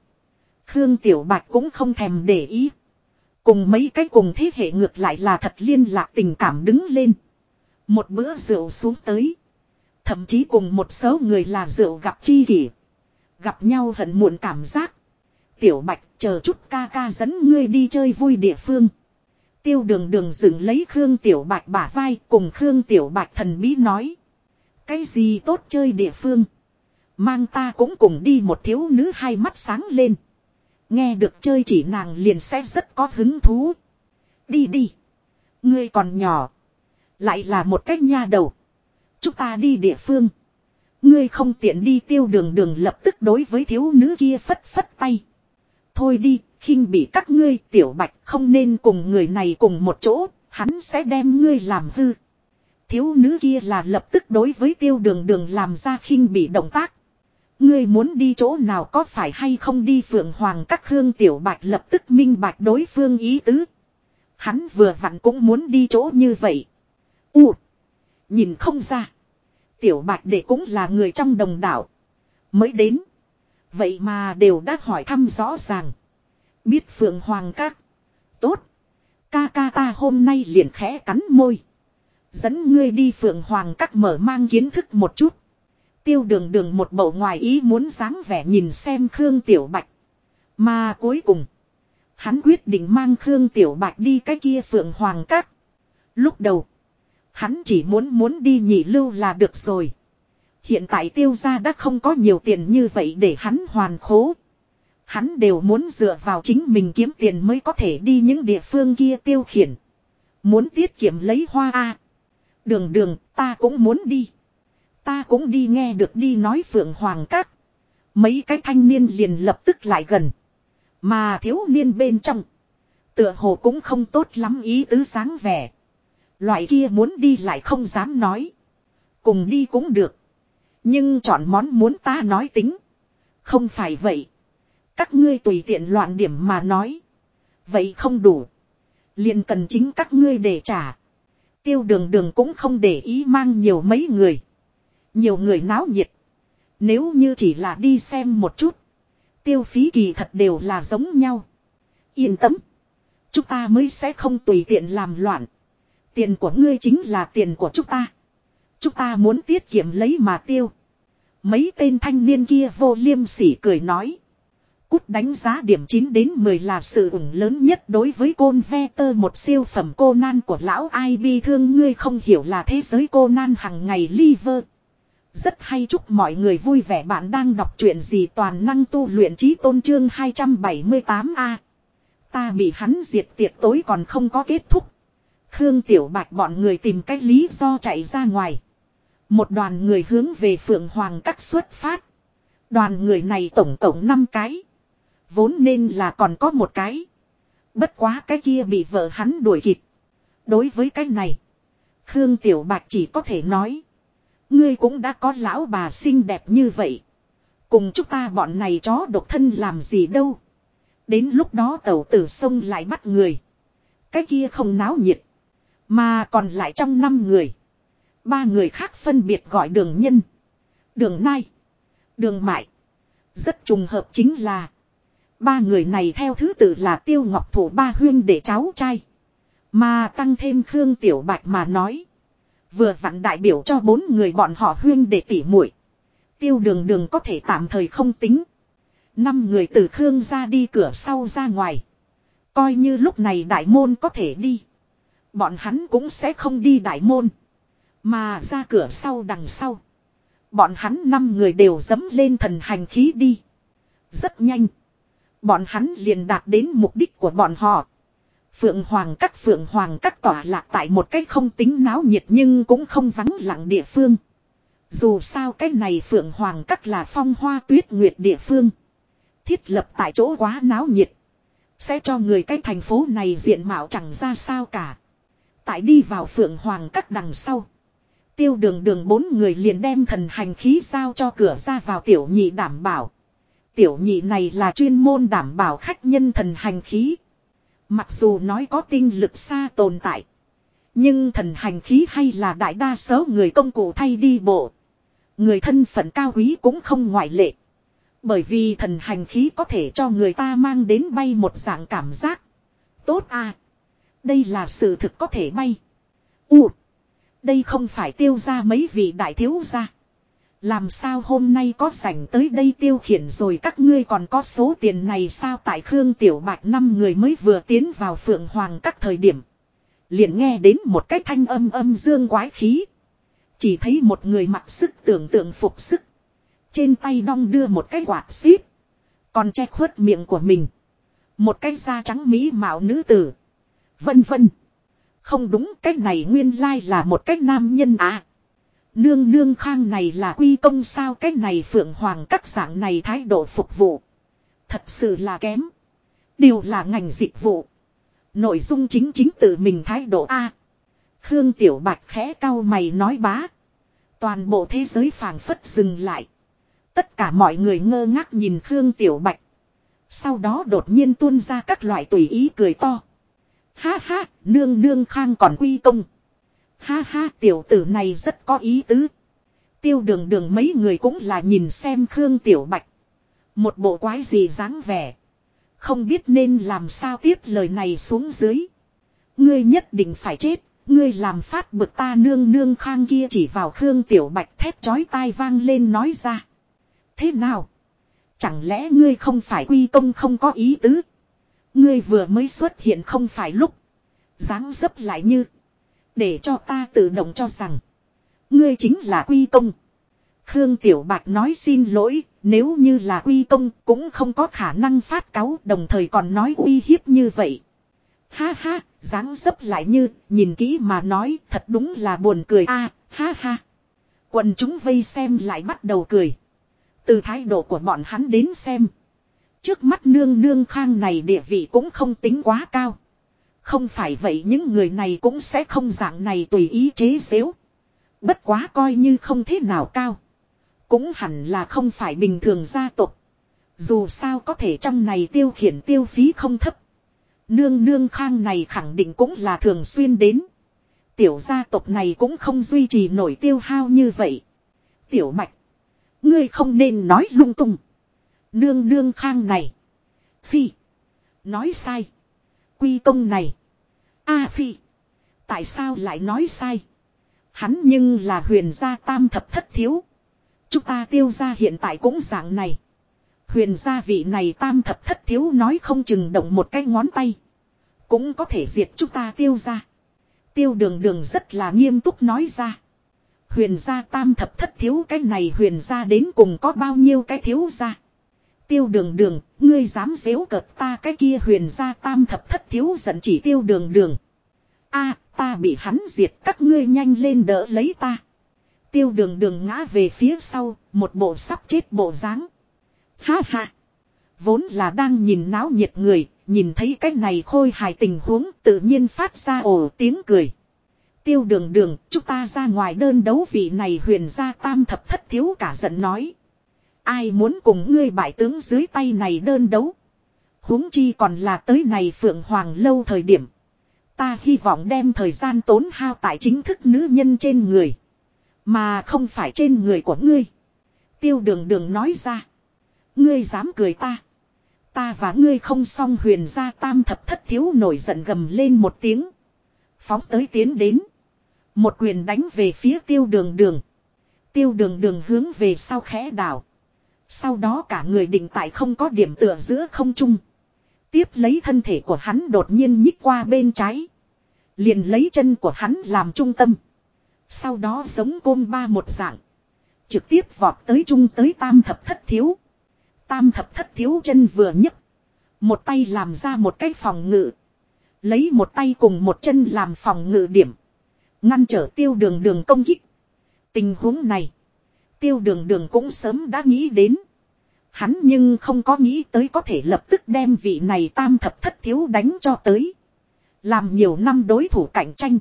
Khương Tiểu Bạch cũng không thèm để ý. Cùng mấy cái cùng thế hệ ngược lại là thật liên lạc tình cảm đứng lên. Một bữa rượu xuống tới. Thậm chí cùng một số người là rượu gặp chi kỷ. Gặp nhau hận muộn cảm giác. Tiểu Bạch, chờ chút ca ca dẫn ngươi đi chơi vui địa phương. Tiêu đường đường dựng lấy Khương Tiểu Bạch bả vai, cùng Khương Tiểu Bạch thần bí nói. Cái gì tốt chơi địa phương. Mang ta cũng cùng đi một thiếu nữ hai mắt sáng lên. Nghe được chơi chỉ nàng liền sẽ rất có hứng thú. Đi đi. Ngươi còn nhỏ. Lại là một cách nha đầu. Chúng ta đi địa phương. Ngươi không tiện đi tiêu đường đường lập tức đối với thiếu nữ kia phất phất tay. Thôi đi, khinh bị các ngươi tiểu bạch không nên cùng người này cùng một chỗ, hắn sẽ đem ngươi làm hư. Thiếu nữ kia là lập tức đối với tiêu đường đường làm ra khinh bị động tác. Ngươi muốn đi chỗ nào có phải hay không đi phượng hoàng các hương tiểu bạch lập tức minh bạch đối phương ý tứ. Hắn vừa vặn cũng muốn đi chỗ như vậy. U. Nhìn không ra. Tiểu bạch đệ cũng là người trong đồng đảo. Mới đến. Vậy mà đều đã hỏi thăm rõ ràng. Biết phượng hoàng các. Tốt. Ca ca ta hôm nay liền khẽ cắn môi. Dẫn ngươi đi phượng hoàng các mở mang kiến thức một chút. Tiêu đường đường một bộ ngoài ý muốn dáng vẻ nhìn xem Khương Tiểu Bạch. Mà cuối cùng. Hắn quyết định mang Khương Tiểu Bạch đi cái kia phượng hoàng các. Lúc đầu. Hắn chỉ muốn muốn đi nhị lưu là được rồi. Hiện tại tiêu gia đã không có nhiều tiền như vậy để hắn hoàn khố. Hắn đều muốn dựa vào chính mình kiếm tiền mới có thể đi những địa phương kia tiêu khiển. Muốn tiết kiệm lấy hoa A. Đường đường, ta cũng muốn đi. Ta cũng đi nghe được đi nói phượng hoàng các. Mấy cái thanh niên liền lập tức lại gần. Mà thiếu niên bên trong. Tựa hồ cũng không tốt lắm ý tứ sáng vẻ. Loại kia muốn đi lại không dám nói. Cùng đi cũng được. Nhưng chọn món muốn ta nói tính. Không phải vậy. Các ngươi tùy tiện loạn điểm mà nói. Vậy không đủ. liền cần chính các ngươi để trả. Tiêu đường đường cũng không để ý mang nhiều mấy người. Nhiều người náo nhiệt. Nếu như chỉ là đi xem một chút. Tiêu phí kỳ thật đều là giống nhau. Yên tâm. Chúng ta mới sẽ không tùy tiện làm loạn. Tiền của ngươi chính là tiền của chúng ta. Chúng ta muốn tiết kiệm lấy mà tiêu. Mấy tên thanh niên kia vô liêm sỉ cười nói. Cút đánh giá điểm 9 đến 10 là sự ủng lớn nhất đối với côn ve tơ, một siêu phẩm cô nan của lão ai bi thương ngươi không hiểu là thế giới cô nan hằng ngày liver. Rất hay chúc mọi người vui vẻ bạn đang đọc truyện gì toàn năng tu luyện trí tôn trương 278A. Ta bị hắn diệt tiệt tối còn không có kết thúc. Khương Tiểu Bạch, bọn người tìm cách lý do chạy ra ngoài. Một đoàn người hướng về Phượng Hoàng các xuất phát. Đoàn người này tổng cộng 5 cái. Vốn nên là còn có một cái. Bất quá cái kia bị vợ hắn đuổi kịp. Đối với cái này. Khương Tiểu Bạch chỉ có thể nói. Ngươi cũng đã có lão bà xinh đẹp như vậy. Cùng chúng ta bọn này chó độc thân làm gì đâu. Đến lúc đó tàu tử sông lại bắt người. Cái kia không náo nhiệt. Mà còn lại trong năm người. Ba người khác phân biệt gọi đường nhân. Đường nai. Đường mại. Rất trùng hợp chính là. Ba người này theo thứ tự là Tiêu Ngọc Thủ ba huyên để cháu trai. Mà tăng thêm Khương Tiểu Bạch mà nói. Vừa vặn đại biểu cho bốn người bọn họ huyên để tỉ muội Tiêu đường đường có thể tạm thời không tính. Năm người từ Khương ra đi cửa sau ra ngoài. Coi như lúc này đại môn có thể đi. Bọn hắn cũng sẽ không đi đại môn. Mà ra cửa sau đằng sau. Bọn hắn năm người đều dấm lên thần hành khí đi. Rất nhanh. Bọn hắn liền đạt đến mục đích của bọn họ. Phượng Hoàng các Phượng Hoàng các tỏa lạc tại một cách không tính náo nhiệt nhưng cũng không vắng lặng địa phương. Dù sao cái này Phượng Hoàng các là phong hoa tuyết nguyệt địa phương. Thiết lập tại chỗ quá náo nhiệt. Sẽ cho người cái thành phố này diện mạo chẳng ra sao cả. Tại đi vào Phượng Hoàng các đằng sau. Tiêu đường đường bốn người liền đem thần hành khí giao cho cửa ra vào tiểu nhị đảm bảo. Tiểu nhị này là chuyên môn đảm bảo khách nhân thần hành khí. Mặc dù nói có tinh lực xa tồn tại. Nhưng thần hành khí hay là đại đa số người công cụ thay đi bộ. Người thân phận cao quý cũng không ngoại lệ. Bởi vì thần hành khí có thể cho người ta mang đến bay một dạng cảm giác. Tốt à. Đây là sự thực có thể bay. U. Đây không phải tiêu ra mấy vị đại thiếu gia. Làm sao hôm nay có rảnh tới đây tiêu khiển rồi các ngươi còn có số tiền này sao tại Khương Tiểu Bạch năm người mới vừa tiến vào Phượng Hoàng các thời điểm. Liền nghe đến một cái thanh âm âm dương quái khí. Chỉ thấy một người mặc sức tưởng tượng phục sức. Trên tay đong đưa một cái quạt xíp. Còn che khuất miệng của mình. Một cái da trắng mỹ mạo nữ tử. Vân vân. Không đúng, cái này nguyên lai là một cái nam nhân à. Nương nương khang này là quy công sao, cái này phượng hoàng các dạng này thái độ phục vụ. Thật sự là kém. đều là ngành dịch vụ. Nội dung chính chính tự mình thái độ A. Khương Tiểu Bạch khẽ cao mày nói bá. Toàn bộ thế giới phảng phất dừng lại. Tất cả mọi người ngơ ngác nhìn Khương Tiểu Bạch. Sau đó đột nhiên tuôn ra các loại tùy ý cười to. Ha ha, nương nương khang còn quy công. Ha ha tiểu tử này rất có ý tứ. Tiêu đường đường mấy người cũng là nhìn xem Khương Tiểu Bạch. Một bộ quái gì dáng vẻ. Không biết nên làm sao tiếp lời này xuống dưới. Ngươi nhất định phải chết, Ngươi làm phát bực ta nương nương khang kia chỉ vào Khương Tiểu Bạch thét chói tai vang lên nói ra. Thế nào? Chẳng lẽ ngươi không phải quy công không có ý tứ? Ngươi vừa mới xuất hiện không phải lúc. dáng dấp lại như. Để cho ta tự động cho rằng. Ngươi chính là quy công. Khương Tiểu Bạch nói xin lỗi, nếu như là quy công cũng không có khả năng phát cáo đồng thời còn nói uy hiếp như vậy. Ha ha, dáng dấp lại như, nhìn kỹ mà nói thật đúng là buồn cười a ha ha. Quần chúng vây xem lại bắt đầu cười. Từ thái độ của bọn hắn đến xem. Trước mắt nương nương khang này địa vị cũng không tính quá cao. Không phải vậy những người này cũng sẽ không dạng này tùy ý chế xếu. Bất quá coi như không thế nào cao. Cũng hẳn là không phải bình thường gia tộc. Dù sao có thể trong này tiêu khiển tiêu phí không thấp. Nương nương khang này khẳng định cũng là thường xuyên đến. Tiểu gia tộc này cũng không duy trì nổi tiêu hao như vậy. Tiểu mạch. Ngươi không nên nói lung tung. Nương nương khang này. Phi. Nói sai. Quy công này. A phi. Tại sao lại nói sai? Hắn nhưng là huyền gia tam thập thất thiếu. Chúng ta tiêu gia hiện tại cũng dạng này. Huyền gia vị này tam thập thất thiếu nói không chừng động một cái ngón tay. Cũng có thể diệt chúng ta tiêu gia Tiêu đường đường rất là nghiêm túc nói ra. Huyền gia tam thập thất thiếu cái này huyền gia đến cùng có bao nhiêu cái thiếu gia. Tiêu đường đường, ngươi dám dễu cợt ta cái kia huyền gia tam thập thất thiếu giận chỉ tiêu đường đường. a ta bị hắn diệt các ngươi nhanh lên đỡ lấy ta. Tiêu đường đường ngã về phía sau, một bộ sắp chết bộ dáng. Ha ha. Vốn là đang nhìn náo nhiệt người, nhìn thấy cái này khôi hài tình huống tự nhiên phát ra ồ tiếng cười. Tiêu đường đường, chúng ta ra ngoài đơn đấu vị này huyền gia tam thập thất thiếu cả giận nói. Ai muốn cùng ngươi bại tướng dưới tay này đơn đấu. huống chi còn là tới này phượng hoàng lâu thời điểm. Ta hy vọng đem thời gian tốn hao tại chính thức nữ nhân trên người. Mà không phải trên người của ngươi. Tiêu đường đường nói ra. Ngươi dám cười ta. Ta và ngươi không xong huyền ra tam thập thất thiếu nổi giận gầm lên một tiếng. Phóng tới tiến đến. Một quyền đánh về phía tiêu đường đường. Tiêu đường đường hướng về sau khẽ đảo. Sau đó cả người định tại không có điểm tựa giữa không trung. Tiếp lấy thân thể của hắn đột nhiên nhích qua bên trái. Liền lấy chân của hắn làm trung tâm. Sau đó giống côn ba một dạng. Trực tiếp vọt tới trung tới tam thập thất thiếu. Tam thập thất thiếu chân vừa nhấc. Một tay làm ra một cái phòng ngự. Lấy một tay cùng một chân làm phòng ngự điểm. Ngăn trở tiêu đường đường công kích. Tình huống này. Tiêu đường đường cũng sớm đã nghĩ đến. Hắn nhưng không có nghĩ tới có thể lập tức đem vị này tam thập thất thiếu đánh cho tới. Làm nhiều năm đối thủ cạnh tranh.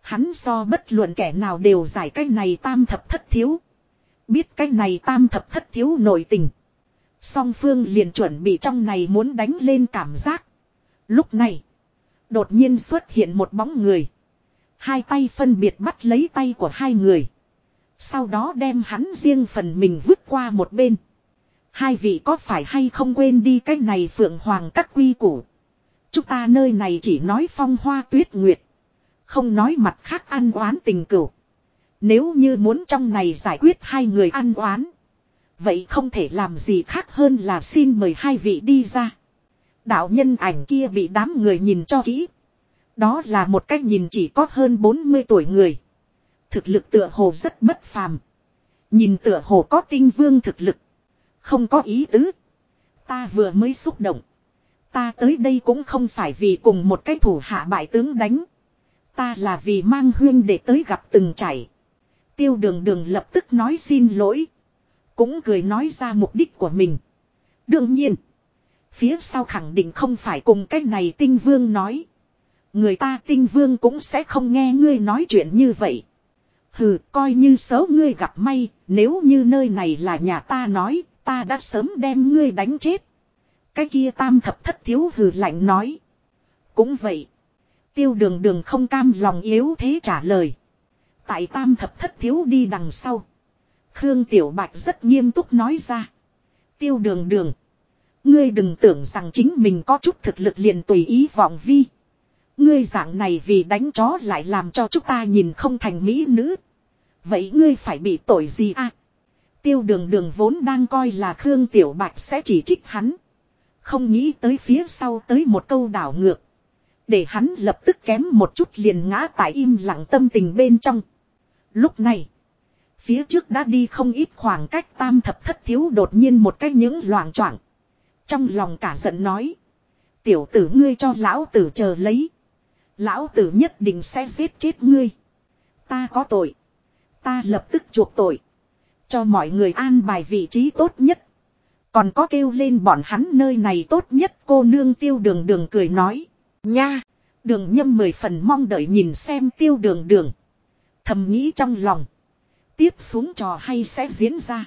Hắn so bất luận kẻ nào đều giải cái này tam thập thất thiếu. Biết cái này tam thập thất thiếu nội tình. Song phương liền chuẩn bị trong này muốn đánh lên cảm giác. Lúc này. Đột nhiên xuất hiện một bóng người. Hai tay phân biệt bắt lấy tay của hai người. Sau đó đem hắn riêng phần mình vứt qua một bên. Hai vị có phải hay không quên đi cái này phượng hoàng các quy củ. Chúng ta nơi này chỉ nói phong hoa tuyết nguyệt. Không nói mặt khác ăn oán tình cửu. Nếu như muốn trong này giải quyết hai người ăn oán. Vậy không thể làm gì khác hơn là xin mời hai vị đi ra. Đạo nhân ảnh kia bị đám người nhìn cho kỹ. Đó là một cách nhìn chỉ có hơn 40 tuổi người. Thực lực tựa hồ rất bất phàm. Nhìn tựa hồ có tinh vương thực lực. Không có ý tứ. Ta vừa mới xúc động. Ta tới đây cũng không phải vì cùng một cái thủ hạ bại tướng đánh. Ta là vì mang huyên để tới gặp từng chảy. Tiêu đường đường lập tức nói xin lỗi. Cũng cười nói ra mục đích của mình. Đương nhiên. Phía sau khẳng định không phải cùng cái này tinh vương nói. Người ta tinh vương cũng sẽ không nghe ngươi nói chuyện như vậy. Hừ, coi như xấu ngươi gặp may, nếu như nơi này là nhà ta nói, ta đã sớm đem ngươi đánh chết. Cái kia tam thập thất thiếu hừ lạnh nói. Cũng vậy. Tiêu đường đường không cam lòng yếu thế trả lời. Tại tam thập thất thiếu đi đằng sau. Khương Tiểu Bạch rất nghiêm túc nói ra. Tiêu đường đường. Ngươi đừng tưởng rằng chính mình có chút thực lực liền tùy ý vọng vi. Ngươi dạng này vì đánh chó lại làm cho chúng ta nhìn không thành mỹ nữ. Vậy ngươi phải bị tội gì à? Tiêu đường đường vốn đang coi là Khương Tiểu Bạch sẽ chỉ trích hắn. Không nghĩ tới phía sau tới một câu đảo ngược. Để hắn lập tức kém một chút liền ngã tại im lặng tâm tình bên trong. Lúc này. Phía trước đã đi không ít khoảng cách tam thập thất thiếu đột nhiên một cách những loạn choạng. Trong lòng cả giận nói. Tiểu tử ngươi cho lão tử chờ lấy. Lão tử nhất định sẽ giết chết ngươi. Ta có tội. Ta lập tức chuộc tội. Cho mọi người an bài vị trí tốt nhất. Còn có kêu lên bọn hắn nơi này tốt nhất, cô nương tiêu đường đường cười nói. Nha. Đường nhâm mười phần mong đợi nhìn xem tiêu đường đường. Thầm nghĩ trong lòng. Tiếp xuống trò hay sẽ diễn ra.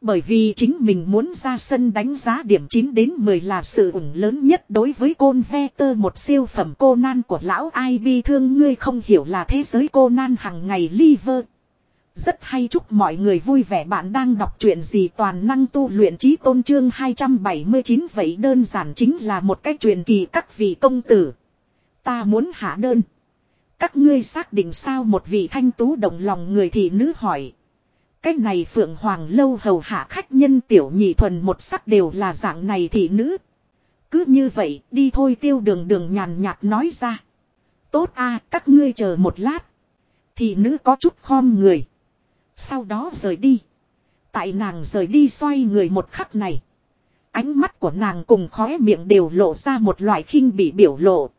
Bởi vì chính mình muốn ra sân đánh giá điểm 9 đến 10 là sự ủng lớn nhất đối với côn ve tơ, một siêu phẩm cô nan của lão ai bi thương ngươi không hiểu là thế giới cô nan hằng ngày liver. Rất hay chúc mọi người vui vẻ bạn đang đọc chuyện gì toàn năng tu luyện trí tôn trương 279 vậy đơn giản chính là một cách truyền kỳ các vị công tử. Ta muốn hạ đơn. Các ngươi xác định sao một vị thanh tú động lòng người thị nữ hỏi. Cái này phượng hoàng lâu hầu hạ khách nhân tiểu nhị thuần một sắc đều là dạng này thị nữ. Cứ như vậy, đi thôi tiêu đường đường nhàn nhạt nói ra. Tốt a, các ngươi chờ một lát. Thị nữ có chút khom người. Sau đó rời đi. Tại nàng rời đi xoay người một khắc này. Ánh mắt của nàng cùng khóe miệng đều lộ ra một loại khinh bị biểu lộ.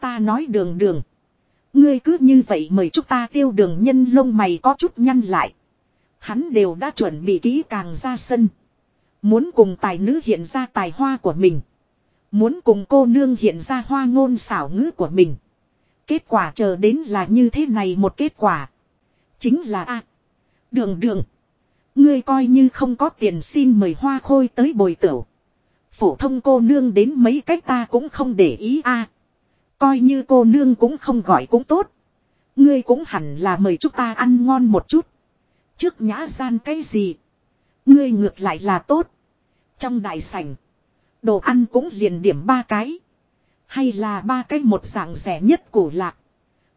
Ta nói đường đường. Ngươi cứ như vậy mời chúng ta tiêu đường nhân lông mày có chút nhăn lại. Hắn đều đã chuẩn bị kỹ càng ra sân. Muốn cùng tài nữ hiện ra tài hoa của mình. Muốn cùng cô nương hiện ra hoa ngôn xảo ngữ của mình. Kết quả chờ đến là như thế này một kết quả. Chính là a Đường đường. Ngươi coi như không có tiền xin mời hoa khôi tới bồi tửu. Phổ thông cô nương đến mấy cách ta cũng không để ý a Coi như cô nương cũng không gọi cũng tốt. Ngươi cũng hẳn là mời chúng ta ăn ngon một chút. Trước nhã gian cái gì. Ngươi ngược lại là tốt. Trong đại sảnh. Đồ ăn cũng liền điểm ba cái. Hay là ba cái một dạng rẻ nhất củ lạc.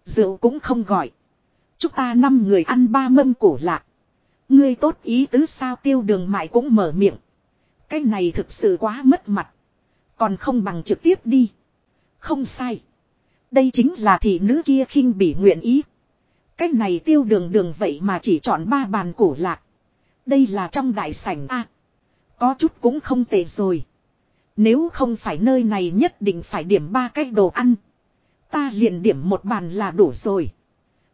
Rượu cũng không gọi. Chúng ta năm người ăn ba mâm cổ lạc. Ngươi tốt ý tứ sao tiêu đường mại cũng mở miệng. Cái này thực sự quá mất mặt. Còn không bằng trực tiếp đi. Không sai. Đây chính là thị nữ kia khinh bỉ nguyện ý. Cái này tiêu đường đường vậy mà chỉ chọn ba bàn cổ lạc. Đây là trong đại sảnh A. có chút cũng không tệ rồi. Nếu không phải nơi này nhất định phải điểm ba cái đồ ăn. Ta liền điểm một bàn là đủ rồi.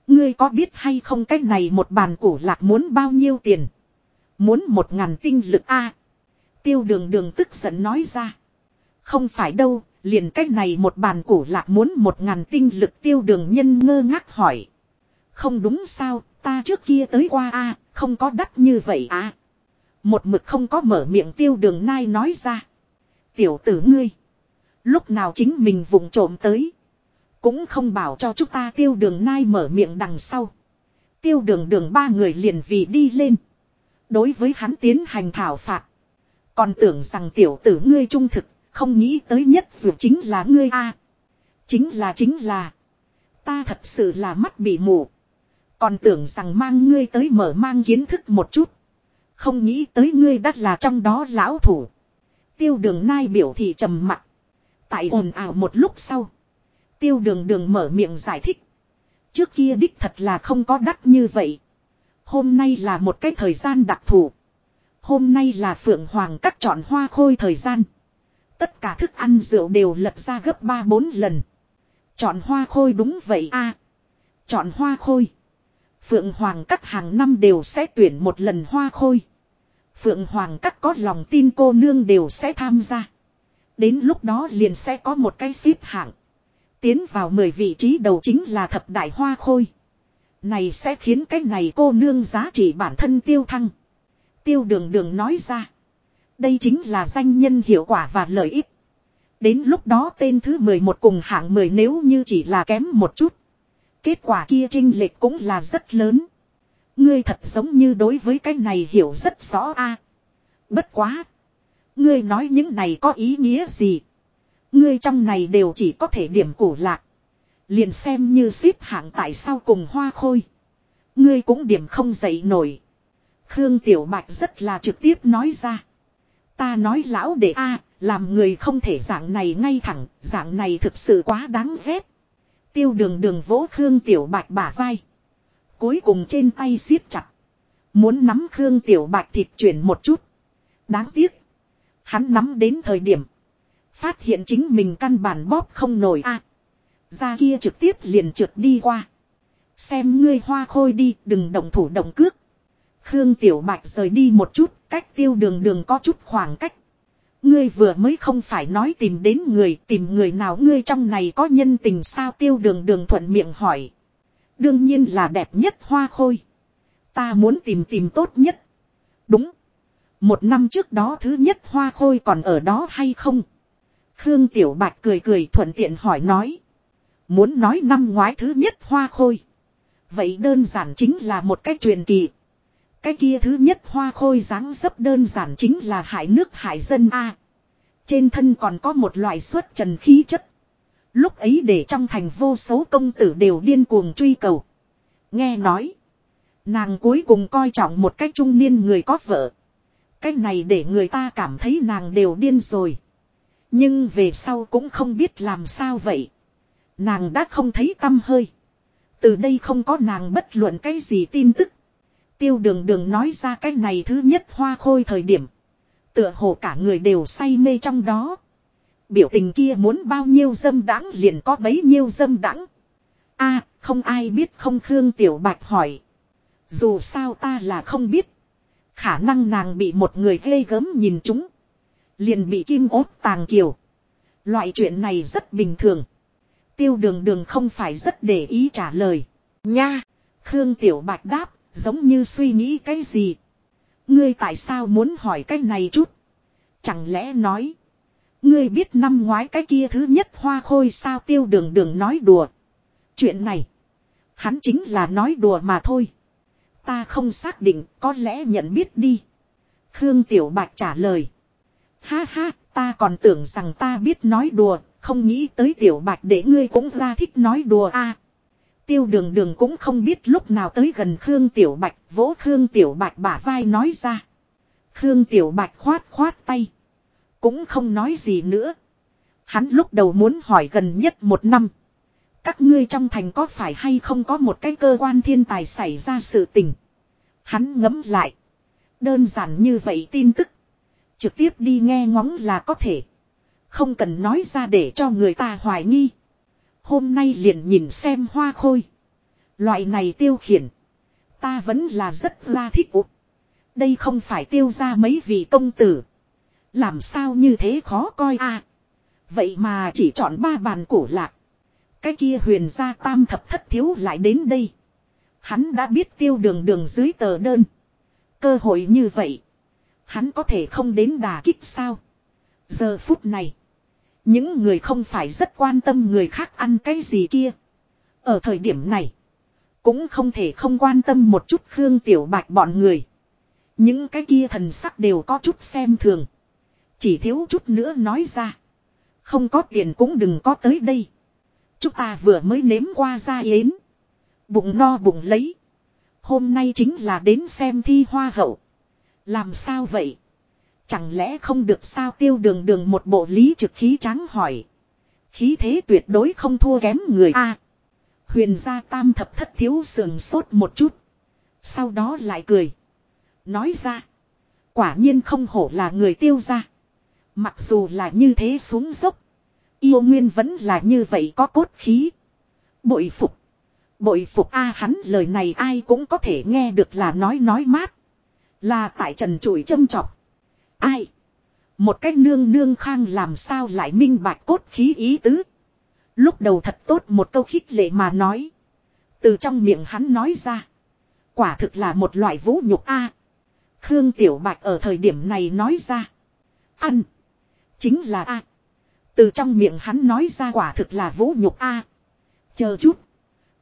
Ngươi có biết hay không cái này một bàn củ lạc muốn bao nhiêu tiền? Muốn một ngàn tinh lực A. Tiêu đường đường tức giận nói ra. Không phải đâu, liền cách này một bàn củ lạc muốn một ngàn tinh lực tiêu đường nhân ngơ ngác hỏi. Không đúng sao, ta trước kia tới qua a không có đắt như vậy à. Một mực không có mở miệng tiêu đường nai nói ra. Tiểu tử ngươi. Lúc nào chính mình vùng trộm tới. Cũng không bảo cho chúng ta tiêu đường nai mở miệng đằng sau. Tiêu đường đường ba người liền vì đi lên. Đối với hắn tiến hành thảo phạt. Còn tưởng rằng tiểu tử ngươi trung thực, không nghĩ tới nhất dù chính là ngươi a Chính là chính là. Ta thật sự là mắt bị mù. Còn tưởng rằng mang ngươi tới mở mang kiến thức một chút. Không nghĩ tới ngươi đắt là trong đó lão thủ. Tiêu đường nai biểu thị trầm mặt. Tại ồn ào một lúc sau. Tiêu đường đường mở miệng giải thích. Trước kia đích thật là không có đắt như vậy. Hôm nay là một cái thời gian đặc thù. Hôm nay là phượng hoàng cắt chọn hoa khôi thời gian. Tất cả thức ăn rượu đều lật ra gấp 3-4 lần. Chọn hoa khôi đúng vậy a Chọn hoa khôi. Phượng Hoàng các hàng năm đều sẽ tuyển một lần hoa khôi. Phượng Hoàng các có lòng tin cô nương đều sẽ tham gia. Đến lúc đó liền sẽ có một cái xếp hạng. Tiến vào 10 vị trí đầu chính là thập đại hoa khôi. Này sẽ khiến cái này cô nương giá trị bản thân tiêu thăng. Tiêu đường đường nói ra. Đây chính là danh nhân hiệu quả và lợi ích. Đến lúc đó tên thứ 11 cùng hạng 10 nếu như chỉ là kém một chút. Kết quả kia trinh lệch cũng là rất lớn. Ngươi thật giống như đối với cái này hiểu rất rõ a. Bất quá. Ngươi nói những này có ý nghĩa gì? Ngươi trong này đều chỉ có thể điểm củ lạc. Liền xem như xếp hạng tại sao cùng hoa khôi. Ngươi cũng điểm không dậy nổi. Khương Tiểu Bạch rất là trực tiếp nói ra. Ta nói lão để a làm người không thể dạng này ngay thẳng, dạng này thực sự quá đáng ghét. Tiêu đường đường vỗ Khương Tiểu Bạch bả vai. Cuối cùng trên tay siết chặt. Muốn nắm Khương Tiểu Bạch thịt chuyển một chút. Đáng tiếc. Hắn nắm đến thời điểm. Phát hiện chính mình căn bản bóp không nổi a Ra kia trực tiếp liền trượt đi qua. Xem ngươi hoa khôi đi, đừng động thủ động cước. Khương Tiểu Bạch rời đi một chút, cách tiêu đường đường có chút khoảng cách. Ngươi vừa mới không phải nói tìm đến người, tìm người nào ngươi trong này có nhân tình sao tiêu đường đường thuận miệng hỏi. Đương nhiên là đẹp nhất hoa khôi. Ta muốn tìm tìm tốt nhất. Đúng. Một năm trước đó thứ nhất hoa khôi còn ở đó hay không? Khương Tiểu Bạch cười cười thuận tiện hỏi nói. Muốn nói năm ngoái thứ nhất hoa khôi. Vậy đơn giản chính là một cái truyền kỳ. Cái kia thứ nhất hoa khôi dáng dấp đơn giản chính là hải nước hải dân A. Trên thân còn có một loại xuất trần khí chất. Lúc ấy để trong thành vô số công tử đều điên cuồng truy cầu. Nghe nói. Nàng cuối cùng coi trọng một cách trung niên người có vợ. Cái này để người ta cảm thấy nàng đều điên rồi. Nhưng về sau cũng không biết làm sao vậy. Nàng đã không thấy tâm hơi. Từ đây không có nàng bất luận cái gì tin tức. Tiêu đường đường nói ra cái này thứ nhất hoa khôi thời điểm. Tựa hồ cả người đều say mê trong đó. Biểu tình kia muốn bao nhiêu dâm đãng liền có bấy nhiêu dâm đãng. a, không ai biết không Khương Tiểu Bạch hỏi. Dù sao ta là không biết. Khả năng nàng bị một người ghê gớm nhìn chúng. Liền bị kim ốt tàng kiều. Loại chuyện này rất bình thường. Tiêu đường đường không phải rất để ý trả lời. Nha! Khương Tiểu Bạch đáp, giống như suy nghĩ cái gì. Ngươi tại sao muốn hỏi cái này chút? Chẳng lẽ nói. Ngươi biết năm ngoái cái kia thứ nhất hoa khôi sao tiêu đường đường nói đùa. Chuyện này. Hắn chính là nói đùa mà thôi. Ta không xác định có lẽ nhận biết đi. Khương Tiểu Bạch trả lời. Ha ha, ta còn tưởng rằng ta biết nói đùa, không nghĩ tới Tiểu Bạch để ngươi cũng ra thích nói đùa a. tiêu đường đường cũng không biết lúc nào tới gần Khương Tiểu Bạch, vỗ Khương Tiểu Bạch bả vai nói ra. Khương Tiểu Bạch khoát khoát tay. Cũng không nói gì nữa. Hắn lúc đầu muốn hỏi gần nhất một năm. Các ngươi trong thành có phải hay không có một cái cơ quan thiên tài xảy ra sự tình. Hắn ngấm lại. Đơn giản như vậy tin tức. Trực tiếp đi nghe ngóng là có thể. Không cần nói ra để cho người ta hoài nghi. Hôm nay liền nhìn xem hoa khôi. Loại này tiêu khiển. Ta vẫn là rất la thích ụ. Đây không phải tiêu ra mấy vị công tử. Làm sao như thế khó coi a Vậy mà chỉ chọn ba bàn cổ lạc. Cái kia huyền gia tam thập thất thiếu lại đến đây. Hắn đã biết tiêu đường đường dưới tờ đơn. Cơ hội như vậy. Hắn có thể không đến đà kích sao. Giờ phút này. Những người không phải rất quan tâm người khác ăn cái gì kia. Ở thời điểm này. Cũng không thể không quan tâm một chút Khương Tiểu Bạch bọn người. Những cái kia thần sắc đều có chút xem thường. Chỉ thiếu chút nữa nói ra. Không có tiền cũng đừng có tới đây. Chúng ta vừa mới nếm qua ra yến. Bụng no bụng lấy. Hôm nay chính là đến xem thi hoa hậu. Làm sao vậy? Chẳng lẽ không được sao tiêu đường đường một bộ lý trực khí trắng hỏi. Khí thế tuyệt đối không thua kém người a Huyền gia tam thập thất thiếu sườn sốt một chút. Sau đó lại cười. Nói ra. Quả nhiên không hổ là người tiêu ra. Mặc dù là như thế xuống dốc. Yêu nguyên vẫn là như vậy có cốt khí. Bội phục. Bội phục a hắn lời này ai cũng có thể nghe được là nói nói mát. Là tại trần trụi châm chọc. Ai? Một cách nương nương khang làm sao lại minh bạch cốt khí ý tứ. Lúc đầu thật tốt một câu khích lệ mà nói. Từ trong miệng hắn nói ra. Quả thực là một loại vũ nhục a. Khương Tiểu Bạch ở thời điểm này nói ra. Ăn. Chính là a. Từ trong miệng hắn nói ra quả thực là vũ nhục a. Chờ chút.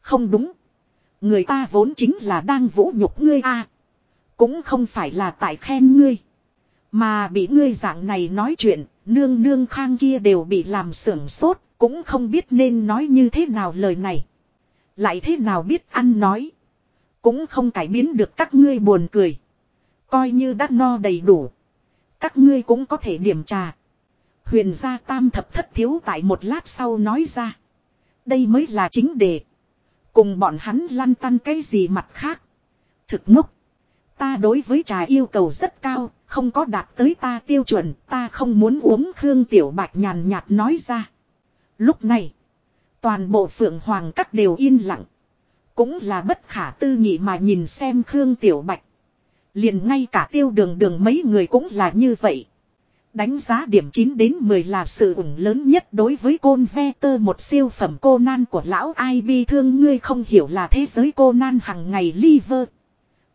Không đúng. Người ta vốn chính là đang vũ nhục ngươi a. Cũng không phải là tại khen ngươi. Mà bị ngươi dạng này nói chuyện, nương nương khang kia đều bị làm sưởng sốt, Cũng không biết nên nói như thế nào lời này. Lại thế nào biết ăn nói. Cũng không cải biến được các ngươi buồn cười. Coi như đã no đầy đủ. Các ngươi cũng có thể điểm trà. Huyền gia tam thập thất thiếu tại một lát sau nói ra. Đây mới là chính đề. Cùng bọn hắn lăn tăn cái gì mặt khác. Thực ngốc. Ta đối với trà yêu cầu rất cao, không có đạt tới ta tiêu chuẩn, ta không muốn uống Khương Tiểu Bạch nhàn nhạt nói ra. Lúc này, toàn bộ phượng hoàng các đều yên lặng. Cũng là bất khả tư nghị mà nhìn xem Khương Tiểu Bạch. Liền ngay cả tiêu đường đường mấy người cũng là như vậy. Đánh giá điểm 9 đến 10 là sự ủng lớn nhất đối với côn ve tơ một siêu phẩm cô nan của lão ai bi thương ngươi không hiểu là thế giới cô nan hằng ngày liver.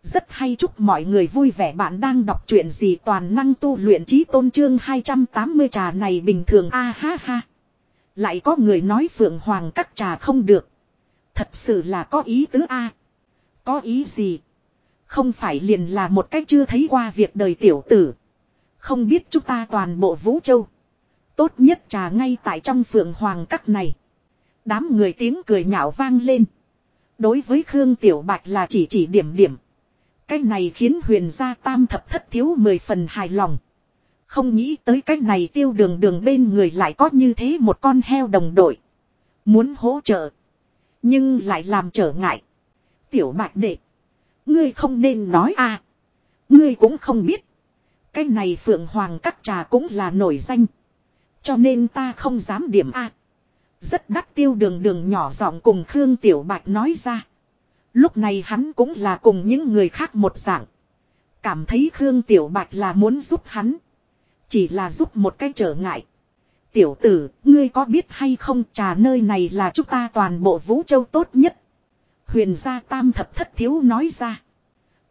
Rất hay chúc mọi người vui vẻ bạn đang đọc truyện gì toàn năng tu luyện trí tôn trương 280 trà này bình thường a ha ha. Lại có người nói phượng hoàng các trà không được. Thật sự là có ý tứ a Có ý gì? Không phải liền là một cách chưa thấy qua việc đời tiểu tử. Không biết chúng ta toàn bộ vũ châu. Tốt nhất trà ngay tại trong phượng hoàng các này. Đám người tiếng cười nhạo vang lên. Đối với Khương Tiểu Bạch là chỉ chỉ điểm điểm. Cái này khiến huyền gia tam thập thất thiếu mười phần hài lòng. Không nghĩ tới cái này tiêu đường đường bên người lại có như thế một con heo đồng đội. Muốn hỗ trợ. Nhưng lại làm trở ngại. Tiểu bạch đệ. Ngươi không nên nói à. Ngươi cũng không biết. Cái này phượng hoàng các trà cũng là nổi danh. Cho nên ta không dám điểm a. Rất đắt tiêu đường đường nhỏ giọng cùng Khương Tiểu Bạch nói ra. Lúc này hắn cũng là cùng những người khác một dạng. Cảm thấy Khương Tiểu Bạch là muốn giúp hắn. Chỉ là giúp một cái trở ngại. Tiểu tử, ngươi có biết hay không trà nơi này là chúng ta toàn bộ vũ châu tốt nhất. Huyền gia tam thập thất thiếu nói ra.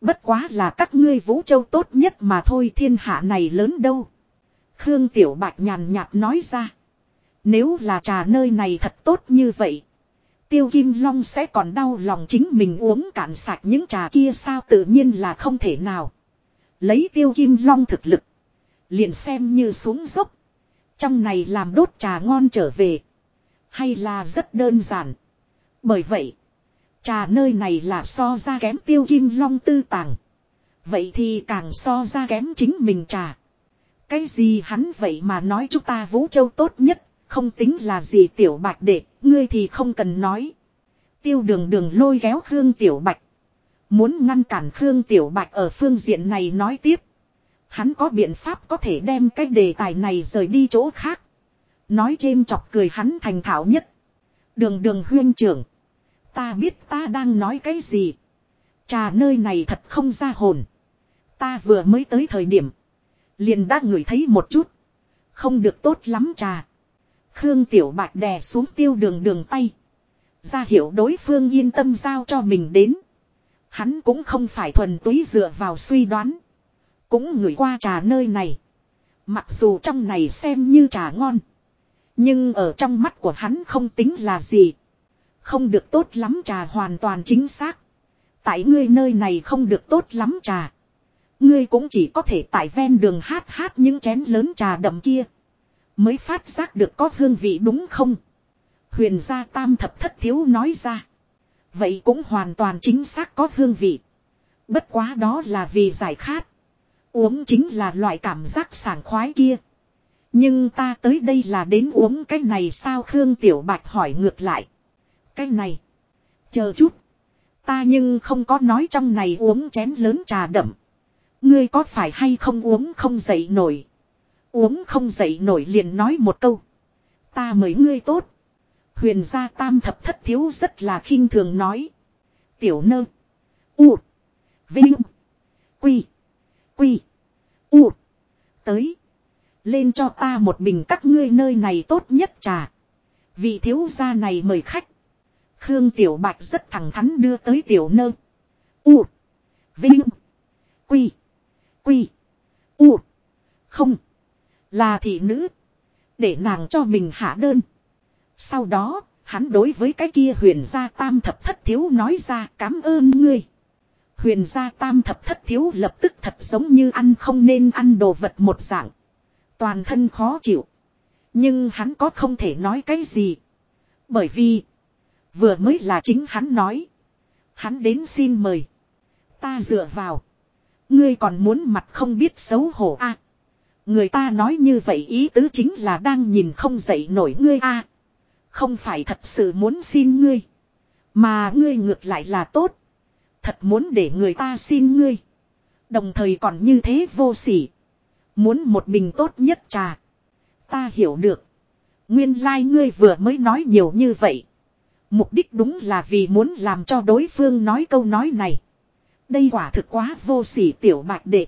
Bất quá là các ngươi vũ châu tốt nhất mà thôi thiên hạ này lớn đâu. Khương Tiểu Bạch nhàn nhạt nói ra. Nếu là trà nơi này thật tốt như vậy. Tiêu Kim Long sẽ còn đau lòng chính mình uống cạn sạch những trà kia sao tự nhiên là không thể nào. Lấy Tiêu Kim Long thực lực. Liền xem như xuống dốc. Trong này làm đốt trà ngon trở về. Hay là rất đơn giản. Bởi vậy. Trà nơi này là so ra kém Tiêu Kim Long tư tàng. Vậy thì càng so ra kém chính mình trà. Cái gì hắn vậy mà nói chúng ta Vũ Châu tốt nhất không tính là gì tiểu bạch đệ, ngươi thì không cần nói. Tiêu đường đường lôi kéo Khương Tiểu Bạch. Muốn ngăn cản Khương Tiểu Bạch ở phương diện này nói tiếp. Hắn có biện pháp có thể đem cái đề tài này rời đi chỗ khác. Nói chêm chọc cười hắn thành thạo nhất. Đường đường huyên trưởng. Ta biết ta đang nói cái gì. Trà nơi này thật không ra hồn. Ta vừa mới tới thời điểm. Liền đã ngửi thấy một chút. Không được tốt lắm trà. Khương Tiểu Bạch đè xuống tiêu đường đường tay. Ra hiểu đối phương yên tâm giao cho mình đến. Hắn cũng không phải thuần túy dựa vào suy đoán. Cũng ngửi qua trà nơi này. Mặc dù trong này xem như trà ngon. Nhưng ở trong mắt của hắn không tính là gì. Không được tốt lắm trà hoàn toàn chính xác. Tại ngươi nơi này không được tốt lắm trà. Ngươi cũng chỉ có thể tại ven đường hát hát những chén lớn trà đậm kia. Mới phát giác được có hương vị đúng không? Huyền gia tam thập thất thiếu nói ra. Vậy cũng hoàn toàn chính xác có hương vị. Bất quá đó là vì giải khát. Uống chính là loại cảm giác sảng khoái kia. Nhưng ta tới đây là đến uống cái này sao Khương Tiểu Bạch hỏi ngược lại. Cái này. Chờ chút. Ta nhưng không có nói trong này uống chén lớn trà đậm. Ngươi có phải hay không uống không dậy nổi. Uống không dậy nổi liền nói một câu. Ta mới ngươi tốt. Huyền gia tam thập thất thiếu rất là khinh thường nói. Tiểu nơ. U. Vinh. Quy. Quy. U. Tới. Lên cho ta một bình các ngươi nơi này tốt nhất trà. Vị thiếu gia này mời khách. Khương Tiểu Bạch rất thẳng thắn đưa tới tiểu nơ. U. Vinh. Quy. Quy. U. Không. Là thị nữ. Để nàng cho mình hạ đơn. Sau đó, hắn đối với cái kia huyền gia tam thập thất thiếu nói ra cảm ơn ngươi. Huyền gia tam thập thất thiếu lập tức thật giống như ăn không nên ăn đồ vật một dạng. Toàn thân khó chịu. Nhưng hắn có không thể nói cái gì. Bởi vì. Vừa mới là chính hắn nói. Hắn đến xin mời. Ta dựa vào. Ngươi còn muốn mặt không biết xấu hổ a Người ta nói như vậy ý tứ chính là đang nhìn không dậy nổi ngươi a Không phải thật sự muốn xin ngươi. Mà ngươi ngược lại là tốt. Thật muốn để người ta xin ngươi. Đồng thời còn như thế vô sỉ. Muốn một bình tốt nhất trà. Ta hiểu được. Nguyên lai like ngươi vừa mới nói nhiều như vậy. Mục đích đúng là vì muốn làm cho đối phương nói câu nói này. Đây quả thực quá vô sỉ tiểu bạch đệ.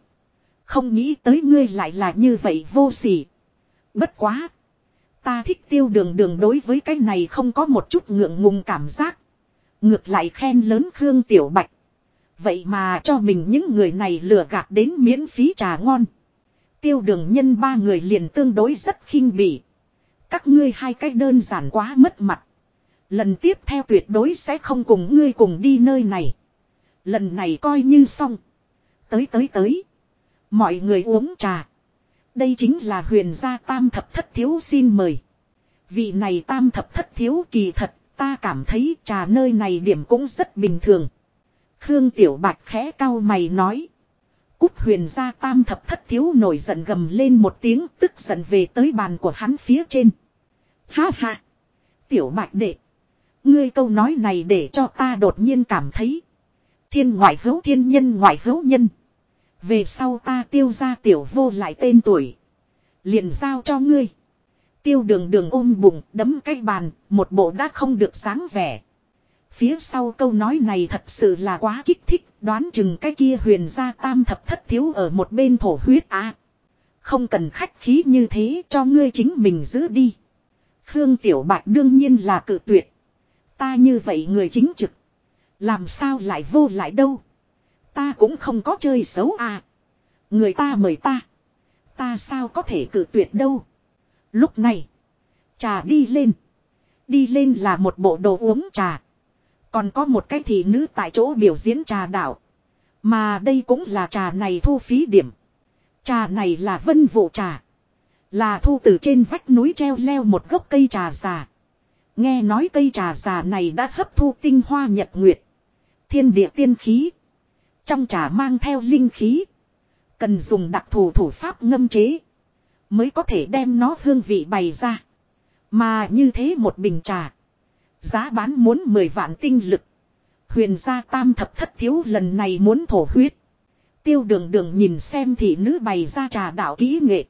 Không nghĩ tới ngươi lại là như vậy vô sỉ. Bất quá. Ta thích tiêu đường đường đối với cái này không có một chút ngượng ngùng cảm giác. Ngược lại khen lớn Khương Tiểu Bạch. Vậy mà cho mình những người này lừa gạt đến miễn phí trà ngon. Tiêu đường nhân ba người liền tương đối rất khinh bỉ. Các ngươi hai cách đơn giản quá mất mặt. Lần tiếp theo tuyệt đối sẽ không cùng ngươi cùng đi nơi này. Lần này coi như xong. Tới tới tới. Mọi người uống trà. Đây chính là huyền gia tam thập thất thiếu xin mời. Vị này tam thập thất thiếu kỳ thật, ta cảm thấy trà nơi này điểm cũng rất bình thường. Khương Tiểu Bạch khẽ cao mày nói. Cút huyền gia tam thập thất thiếu nổi giận gầm lên một tiếng tức giận về tới bàn của hắn phía trên. Ha ha! Tiểu Bạch đệ! Ngươi câu nói này để cho ta đột nhiên cảm thấy. Thiên ngoại hữu thiên nhân ngoại hữu nhân. Về sau ta tiêu ra tiểu vô lại tên tuổi. liền giao cho ngươi. Tiêu đường đường ôm bụng đấm cái bàn, một bộ đã không được sáng vẻ. Phía sau câu nói này thật sự là quá kích thích, đoán chừng cái kia huyền gia tam thập thất thiếu ở một bên thổ huyết á. không cần khách khí như thế cho ngươi chính mình giữ đi. Khương Tiểu Bạch đương nhiên là cự tuyệt. Ta như vậy người chính trực. Làm sao lại vô lại đâu. Ta cũng không có chơi xấu à. Người ta mời ta. Ta sao có thể cự tuyệt đâu. Lúc này. Trà đi lên. Đi lên là một bộ đồ uống trà. Còn có một cái thị nữ tại chỗ biểu diễn trà đạo. Mà đây cũng là trà này thu phí điểm. Trà này là vân vụ trà. Là thu từ trên vách núi treo leo một gốc cây trà già. Nghe nói cây trà già này đã hấp thu tinh hoa nhật nguyệt. Thiên địa tiên khí. Trong trà mang theo linh khí. Cần dùng đặc thù thủ pháp ngâm chế. Mới có thể đem nó hương vị bày ra. Mà như thế một bình trà. Giá bán muốn 10 vạn tinh lực. Huyền gia tam thập thất thiếu lần này muốn thổ huyết. Tiêu đường đường nhìn xem thị nữ bày ra trà đạo kỹ nghệ.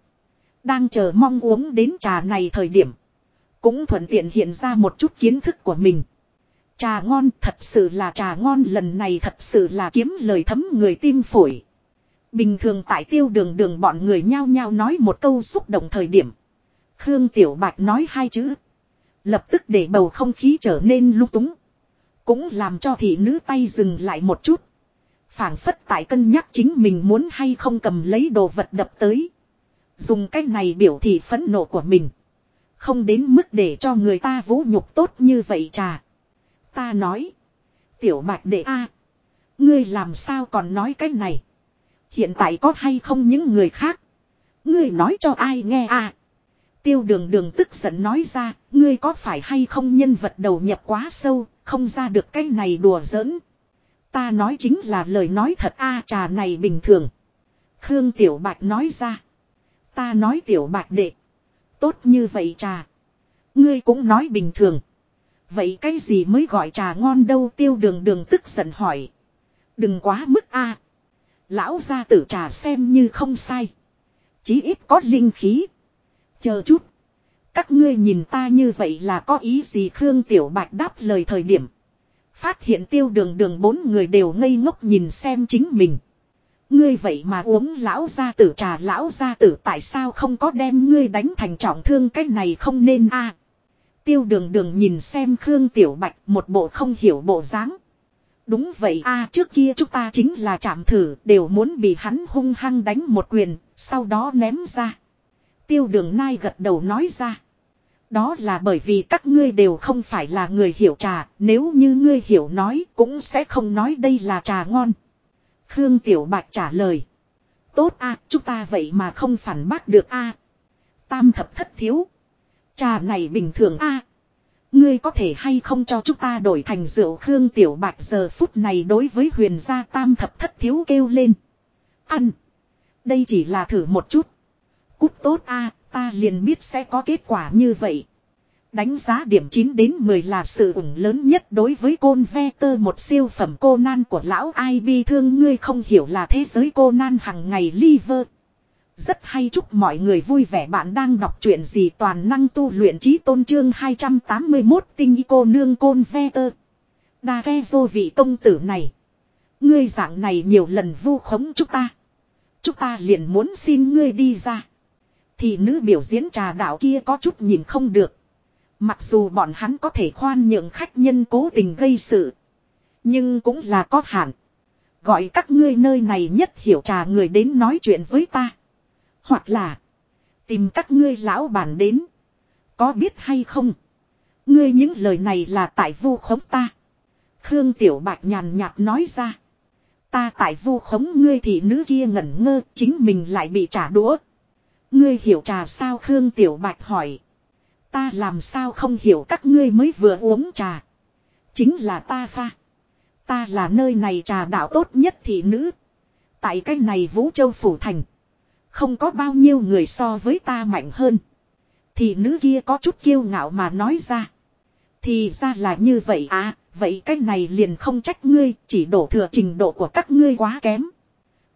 Đang chờ mong uống đến trà này thời điểm. Cũng thuận tiện hiện ra một chút kiến thức của mình. Trà ngon, thật sự là trà ngon, lần này thật sự là kiếm lời thấm người tim phổi. Bình thường tại tiêu đường đường bọn người nhao nhao nói một câu xúc động thời điểm. Khương Tiểu Bạch nói hai chữ. Lập tức để bầu không khí trở nên lung túng. Cũng làm cho thị nữ tay dừng lại một chút. phảng phất tại cân nhắc chính mình muốn hay không cầm lấy đồ vật đập tới. Dùng cách này biểu thị phẫn nộ của mình. Không đến mức để cho người ta vũ nhục tốt như vậy trà. Ta nói. Tiểu bạch đệ a Ngươi làm sao còn nói cái này. Hiện tại có hay không những người khác. Ngươi nói cho ai nghe a Tiêu đường đường tức giận nói ra. Ngươi có phải hay không nhân vật đầu nhập quá sâu. Không ra được cái này đùa giỡn. Ta nói chính là lời nói thật a, trà này bình thường. Khương Tiểu Bạch nói ra. Ta nói Tiểu Bạch đệ. Tốt như vậy trà. Ngươi cũng nói bình thường. Vậy cái gì mới gọi trà ngon đâu tiêu đường đường tức giận hỏi. Đừng quá mức a Lão gia tử trà xem như không sai. Chí ít có linh khí. Chờ chút. Các ngươi nhìn ta như vậy là có ý gì Khương Tiểu Bạch đáp lời thời điểm. Phát hiện tiêu đường đường bốn người đều ngây ngốc nhìn xem chính mình. Ngươi vậy mà uống lão gia tử trà lão gia tử tại sao không có đem ngươi đánh thành trọng thương cái này không nên a Tiêu đường đường nhìn xem Khương Tiểu Bạch một bộ không hiểu bộ dáng. Đúng vậy a trước kia chúng ta chính là chạm thử đều muốn bị hắn hung hăng đánh một quyền, sau đó ném ra. Tiêu đường nai gật đầu nói ra. Đó là bởi vì các ngươi đều không phải là người hiểu trà, nếu như ngươi hiểu nói cũng sẽ không nói đây là trà ngon. Khương Tiểu Bạch trả lời. Tốt a chúng ta vậy mà không phản bác được a Tam thập thất thiếu. Trà này bình thường a Ngươi có thể hay không cho chúng ta đổi thành rượu Khương Tiểu Bạch giờ phút này đối với huyền gia tam thập thất thiếu kêu lên. Ăn. Đây chỉ là thử một chút. Cút tốt a, ta liền biết sẽ có kết quả như vậy. Đánh giá điểm 9 đến 10 là sự ủng lớn nhất đối với côn ve tơ, một siêu phẩm cô nan của lão ai bi thương ngươi không hiểu là thế giới cô nan hằng ngày liver. Rất hay chúc mọi người vui vẻ bạn đang đọc truyện gì toàn năng tu luyện trí tôn trương 281 tinh y cô nương côn ve tơ. Đa ghe vô vị công tử này. Ngươi dạng này nhiều lần vu khống chúng ta. Chúng ta liền muốn xin ngươi đi ra. Thì nữ biểu diễn trà đạo kia có chút nhìn không được. Mặc dù bọn hắn có thể khoan nhượng khách nhân cố tình gây sự. Nhưng cũng là có hạn. Gọi các ngươi nơi này nhất hiểu trà người đến nói chuyện với ta. Hoặc là. Tìm các ngươi lão bản đến. Có biết hay không? Ngươi những lời này là tại vu khống ta. Khương Tiểu Bạch nhàn nhạt nói ra. Ta tại vu khống ngươi thì nữ kia ngẩn ngơ, chính mình lại bị trả đũa. Ngươi hiểu trà sao Khương Tiểu Bạch hỏi. Ta làm sao không hiểu các ngươi mới vừa uống trà. Chính là ta pha. Ta là nơi này trà đạo tốt nhất thị nữ. Tại cái này Vũ Châu Phủ Thành. Không có bao nhiêu người so với ta mạnh hơn. Thì nữ kia có chút kiêu ngạo mà nói ra. Thì ra là như vậy à, vậy cái này liền không trách ngươi, chỉ đổ thừa trình độ của các ngươi quá kém.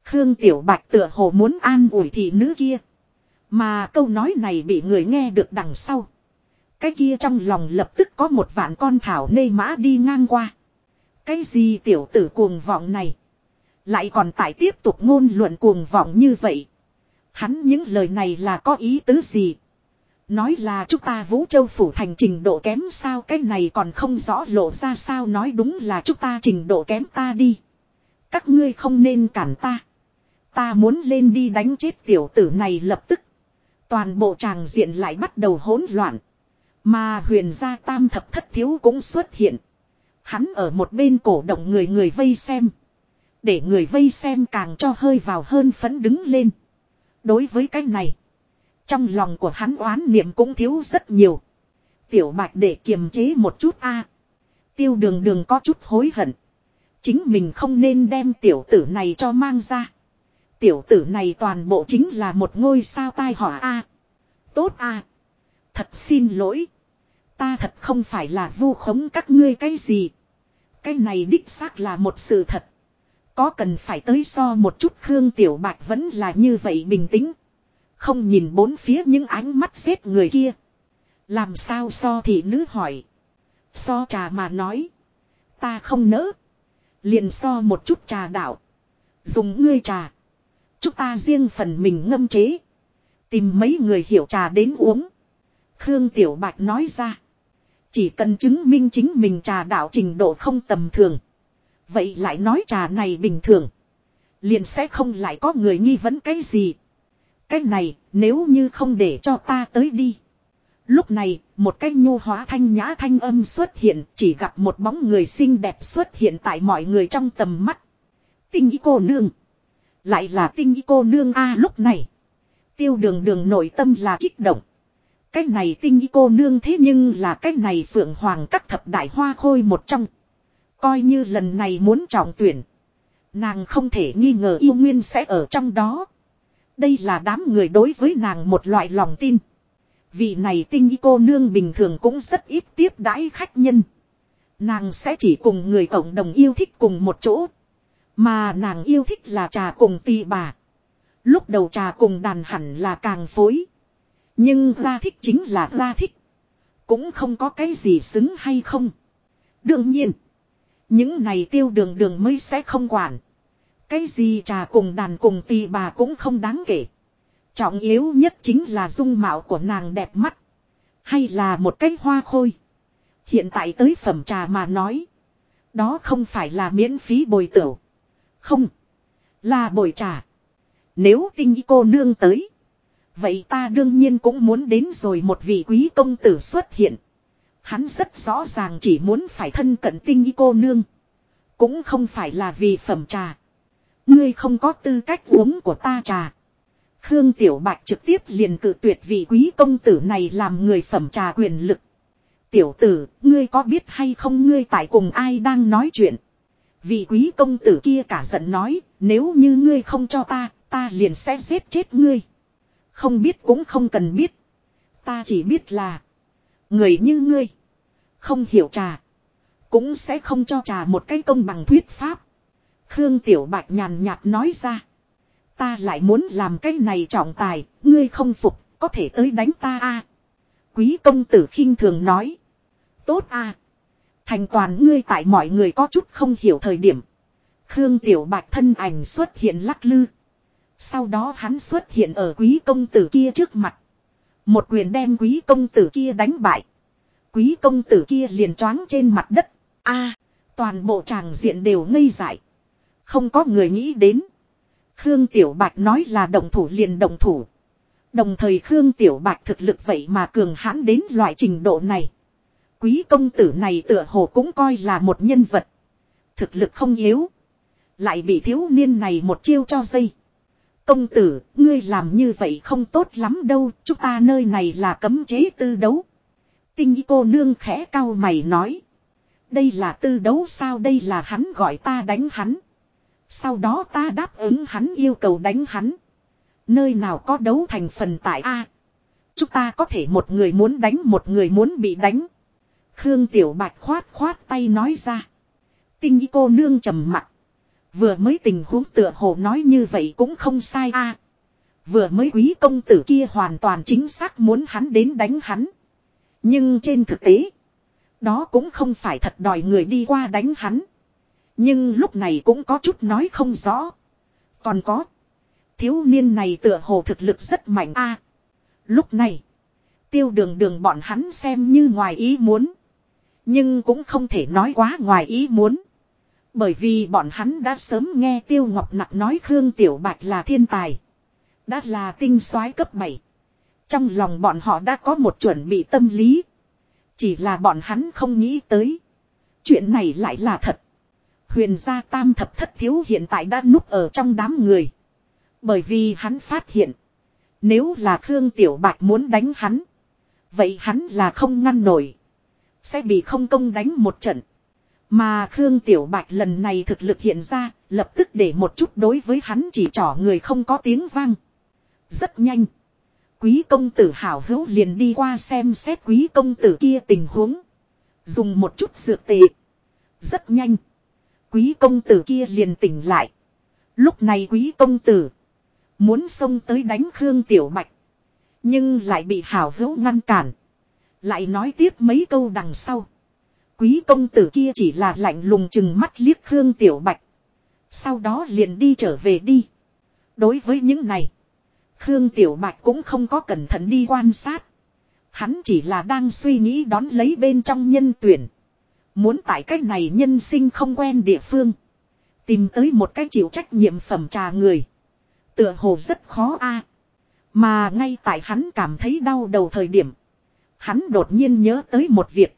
Khương Tiểu Bạch tựa hồ muốn an ủi thị nữ kia. Mà câu nói này bị người nghe được đằng sau. Cái kia trong lòng lập tức có một vạn con thảo nê mã đi ngang qua. Cái gì tiểu tử cuồng vọng này. Lại còn tại tiếp tục ngôn luận cuồng vọng như vậy. Hắn những lời này là có ý tứ gì? Nói là chúng ta Vũ Châu Phủ thành trình độ kém sao cái này còn không rõ lộ ra sao nói đúng là chúng ta trình độ kém ta đi. Các ngươi không nên cản ta. Ta muốn lên đi đánh chết tiểu tử này lập tức. Toàn bộ tràng diện lại bắt đầu hỗn loạn. Mà huyền gia tam thập thất thiếu cũng xuất hiện. Hắn ở một bên cổ động người người vây xem. Để người vây xem càng cho hơi vào hơn phấn đứng lên. Đối với cái này. Trong lòng của hắn oán niệm cũng thiếu rất nhiều. Tiểu bạch để kiềm chế một chút a Tiêu đường đường có chút hối hận. Chính mình không nên đem tiểu tử này cho mang ra. Tiểu tử này toàn bộ chính là một ngôi sao tai họa a Tốt a Thật xin lỗi. Ta thật không phải là vu khống các ngươi cái gì. Cái này đích xác là một sự thật. Có cần phải tới so một chút Khương Tiểu Bạch vẫn là như vậy bình tĩnh. Không nhìn bốn phía những ánh mắt xếp người kia. Làm sao so thì nữ hỏi. So trà mà nói. Ta không nỡ. Liền so một chút trà đạo. Dùng ngươi trà. Chúng ta riêng phần mình ngâm chế. Tìm mấy người hiểu trà đến uống. Khương Tiểu Bạch nói ra. Chỉ cần chứng minh chính mình trà đạo trình độ không tầm thường. Vậy lại nói trà này bình thường. Liền sẽ không lại có người nghi vấn cái gì. Cái này, nếu như không để cho ta tới đi. Lúc này, một cái nhu hóa thanh nhã thanh âm xuất hiện, chỉ gặp một bóng người xinh đẹp xuất hiện tại mọi người trong tầm mắt. Tinh ý cô nương. Lại là tinh ý cô nương a lúc này. Tiêu đường đường nội tâm là kích động. Cái này tinh ý cô nương thế nhưng là cái này phượng hoàng các thập đại hoa khôi một trong. Coi như lần này muốn trọng tuyển. Nàng không thể nghi ngờ yêu nguyên sẽ ở trong đó. Đây là đám người đối với nàng một loại lòng tin. Vị này tinh y cô nương bình thường cũng rất ít tiếp đãi khách nhân. Nàng sẽ chỉ cùng người cộng đồng yêu thích cùng một chỗ. Mà nàng yêu thích là trà cùng tì bà. Lúc đầu trà cùng đàn hẳn là càng phối. Nhưng ra thích chính là ra thích. Cũng không có cái gì xứng hay không. Đương nhiên. Những này tiêu đường đường mới sẽ không quản. Cái gì trà cùng đàn cùng tì bà cũng không đáng kể. Trọng yếu nhất chính là dung mạo của nàng đẹp mắt. Hay là một cái hoa khôi. Hiện tại tới phẩm trà mà nói. Đó không phải là miễn phí bồi tửu. Không. Là bồi trà. Nếu tinh cô nương tới. Vậy ta đương nhiên cũng muốn đến rồi một vị quý công tử xuất hiện. Hắn rất rõ ràng chỉ muốn phải thân cận tinh cô nương. Cũng không phải là vì phẩm trà. Ngươi không có tư cách uống của ta trà. Khương Tiểu Bạch trực tiếp liền cự tuyệt vị quý công tử này làm người phẩm trà quyền lực. Tiểu tử, ngươi có biết hay không ngươi tại cùng ai đang nói chuyện? Vị quý công tử kia cả giận nói, nếu như ngươi không cho ta, ta liền sẽ giết chết ngươi. Không biết cũng không cần biết. Ta chỉ biết là, người như ngươi, không hiểu trà, cũng sẽ không cho trà một cái công bằng thuyết pháp. Khương Tiểu Bạch nhàn nhạt nói ra. Ta lại muốn làm cái này trọng tài, ngươi không phục, có thể tới đánh ta a. Quý công tử khinh thường nói. Tốt a. Thành toàn ngươi tại mọi người có chút không hiểu thời điểm. Khương Tiểu Bạch thân ảnh xuất hiện lắc lư. Sau đó hắn xuất hiện ở quý công tử kia trước mặt. Một quyền đem quý công tử kia đánh bại. Quý công tử kia liền choáng trên mặt đất. a à, toàn bộ tràng diện đều ngây dại. Không có người nghĩ đến. Khương Tiểu Bạch nói là đồng thủ liền đồng thủ. Đồng thời Khương Tiểu Bạch thực lực vậy mà cường hãn đến loại trình độ này. Quý công tử này tựa hồ cũng coi là một nhân vật. Thực lực không yếu. Lại bị thiếu niên này một chiêu cho dây. Công tử, ngươi làm như vậy không tốt lắm đâu, chúng ta nơi này là cấm chế tư đấu. Tinh cô nương khẽ cao mày nói. Đây là tư đấu sao đây là hắn gọi ta đánh hắn. Sau đó ta đáp ứng hắn yêu cầu đánh hắn. Nơi nào có đấu thành phần tại A. chúng ta có thể một người muốn đánh một người muốn bị đánh. Khương Tiểu Bạch khoát khoát tay nói ra. Tinh cô nương trầm mặt. Vừa mới tình huống tựa hồ nói như vậy cũng không sai a. vừa mới quý công tử kia hoàn toàn chính xác muốn hắn đến đánh hắn. Nhưng trên thực tế. Đó cũng không phải thật đòi người đi qua đánh hắn. Nhưng lúc này cũng có chút nói không rõ. Còn có. Thiếu niên này tựa hồ thực lực rất mạnh a. lúc này. Tiêu đường đường bọn hắn xem như ngoài ý muốn. Nhưng cũng không thể nói quá ngoài ý muốn. Bởi vì bọn hắn đã sớm nghe Tiêu Ngọc Nặc nói Khương Tiểu Bạch là thiên tài. Đã là tinh soái cấp 7. Trong lòng bọn họ đã có một chuẩn bị tâm lý. Chỉ là bọn hắn không nghĩ tới. Chuyện này lại là thật. Huyền gia tam thập thất thiếu hiện tại đã núp ở trong đám người. Bởi vì hắn phát hiện. Nếu là Khương Tiểu Bạch muốn đánh hắn. Vậy hắn là không ngăn nổi. Sẽ bị không công đánh một trận. Mà Khương Tiểu Bạch lần này thực lực hiện ra, lập tức để một chút đối với hắn chỉ trỏ người không có tiếng vang. Rất nhanh. Quý công tử hảo hữu liền đi qua xem xét quý công tử kia tình huống. Dùng một chút dược tệ. Rất nhanh. Quý công tử kia liền tỉnh lại. Lúc này quý công tử. Muốn xông tới đánh Khương Tiểu Bạch. Nhưng lại bị hảo hữu ngăn cản. Lại nói tiếp mấy câu đằng sau. Quý công tử kia chỉ là lạnh lùng chừng mắt liếc Khương Tiểu Bạch. Sau đó liền đi trở về đi. Đối với những này. Khương Tiểu Bạch cũng không có cẩn thận đi quan sát. Hắn chỉ là đang suy nghĩ đón lấy bên trong nhân tuyển. Muốn tại cách này nhân sinh không quen địa phương. Tìm tới một cách chịu trách nhiệm phẩm trà người. Tựa hồ rất khó a Mà ngay tại hắn cảm thấy đau đầu thời điểm. Hắn đột nhiên nhớ tới một việc.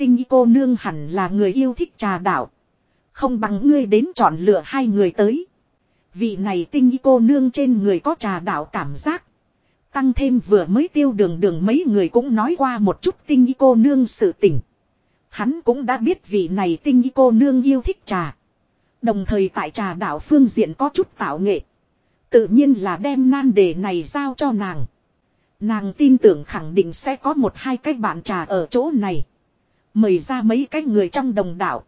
Tinh y cô nương hẳn là người yêu thích trà đạo. Không bằng ngươi đến chọn lựa hai người tới. Vị này tinh y cô nương trên người có trà đạo cảm giác. Tăng thêm vừa mới tiêu đường đường mấy người cũng nói qua một chút tinh y cô nương sự tình. Hắn cũng đã biết vị này tinh y cô nương yêu thích trà. Đồng thời tại trà đạo phương diện có chút tạo nghệ. Tự nhiên là đem nan đề này giao cho nàng. Nàng tin tưởng khẳng định sẽ có một hai cái bạn trà ở chỗ này. Mời ra mấy cái người trong đồng đạo.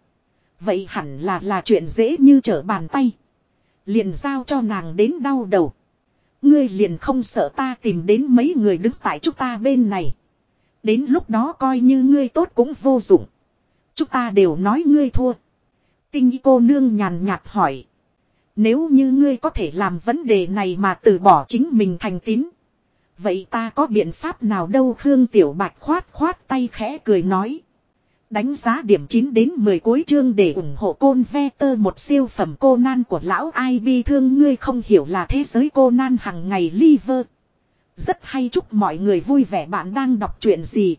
Vậy hẳn là là chuyện dễ như trở bàn tay. Liền giao cho nàng đến đau đầu. Ngươi liền không sợ ta tìm đến mấy người đứng tại chúng ta bên này. Đến lúc đó coi như ngươi tốt cũng vô dụng. Chúng ta đều nói ngươi thua. Tinh cô nương nhàn nhạt hỏi. Nếu như ngươi có thể làm vấn đề này mà từ bỏ chính mình thành tín. Vậy ta có biện pháp nào đâu Khương Tiểu Bạch khoát khoát tay khẽ cười nói. Đánh giá điểm 9 đến 10 cuối chương để ủng hộ côn ve tơ, một siêu phẩm cô nan của lão ai bi thương ngươi không hiểu là thế giới cô nan hằng ngày liver. Rất hay, chúc mọi người vui vẻ bạn đang đọc truyện gì.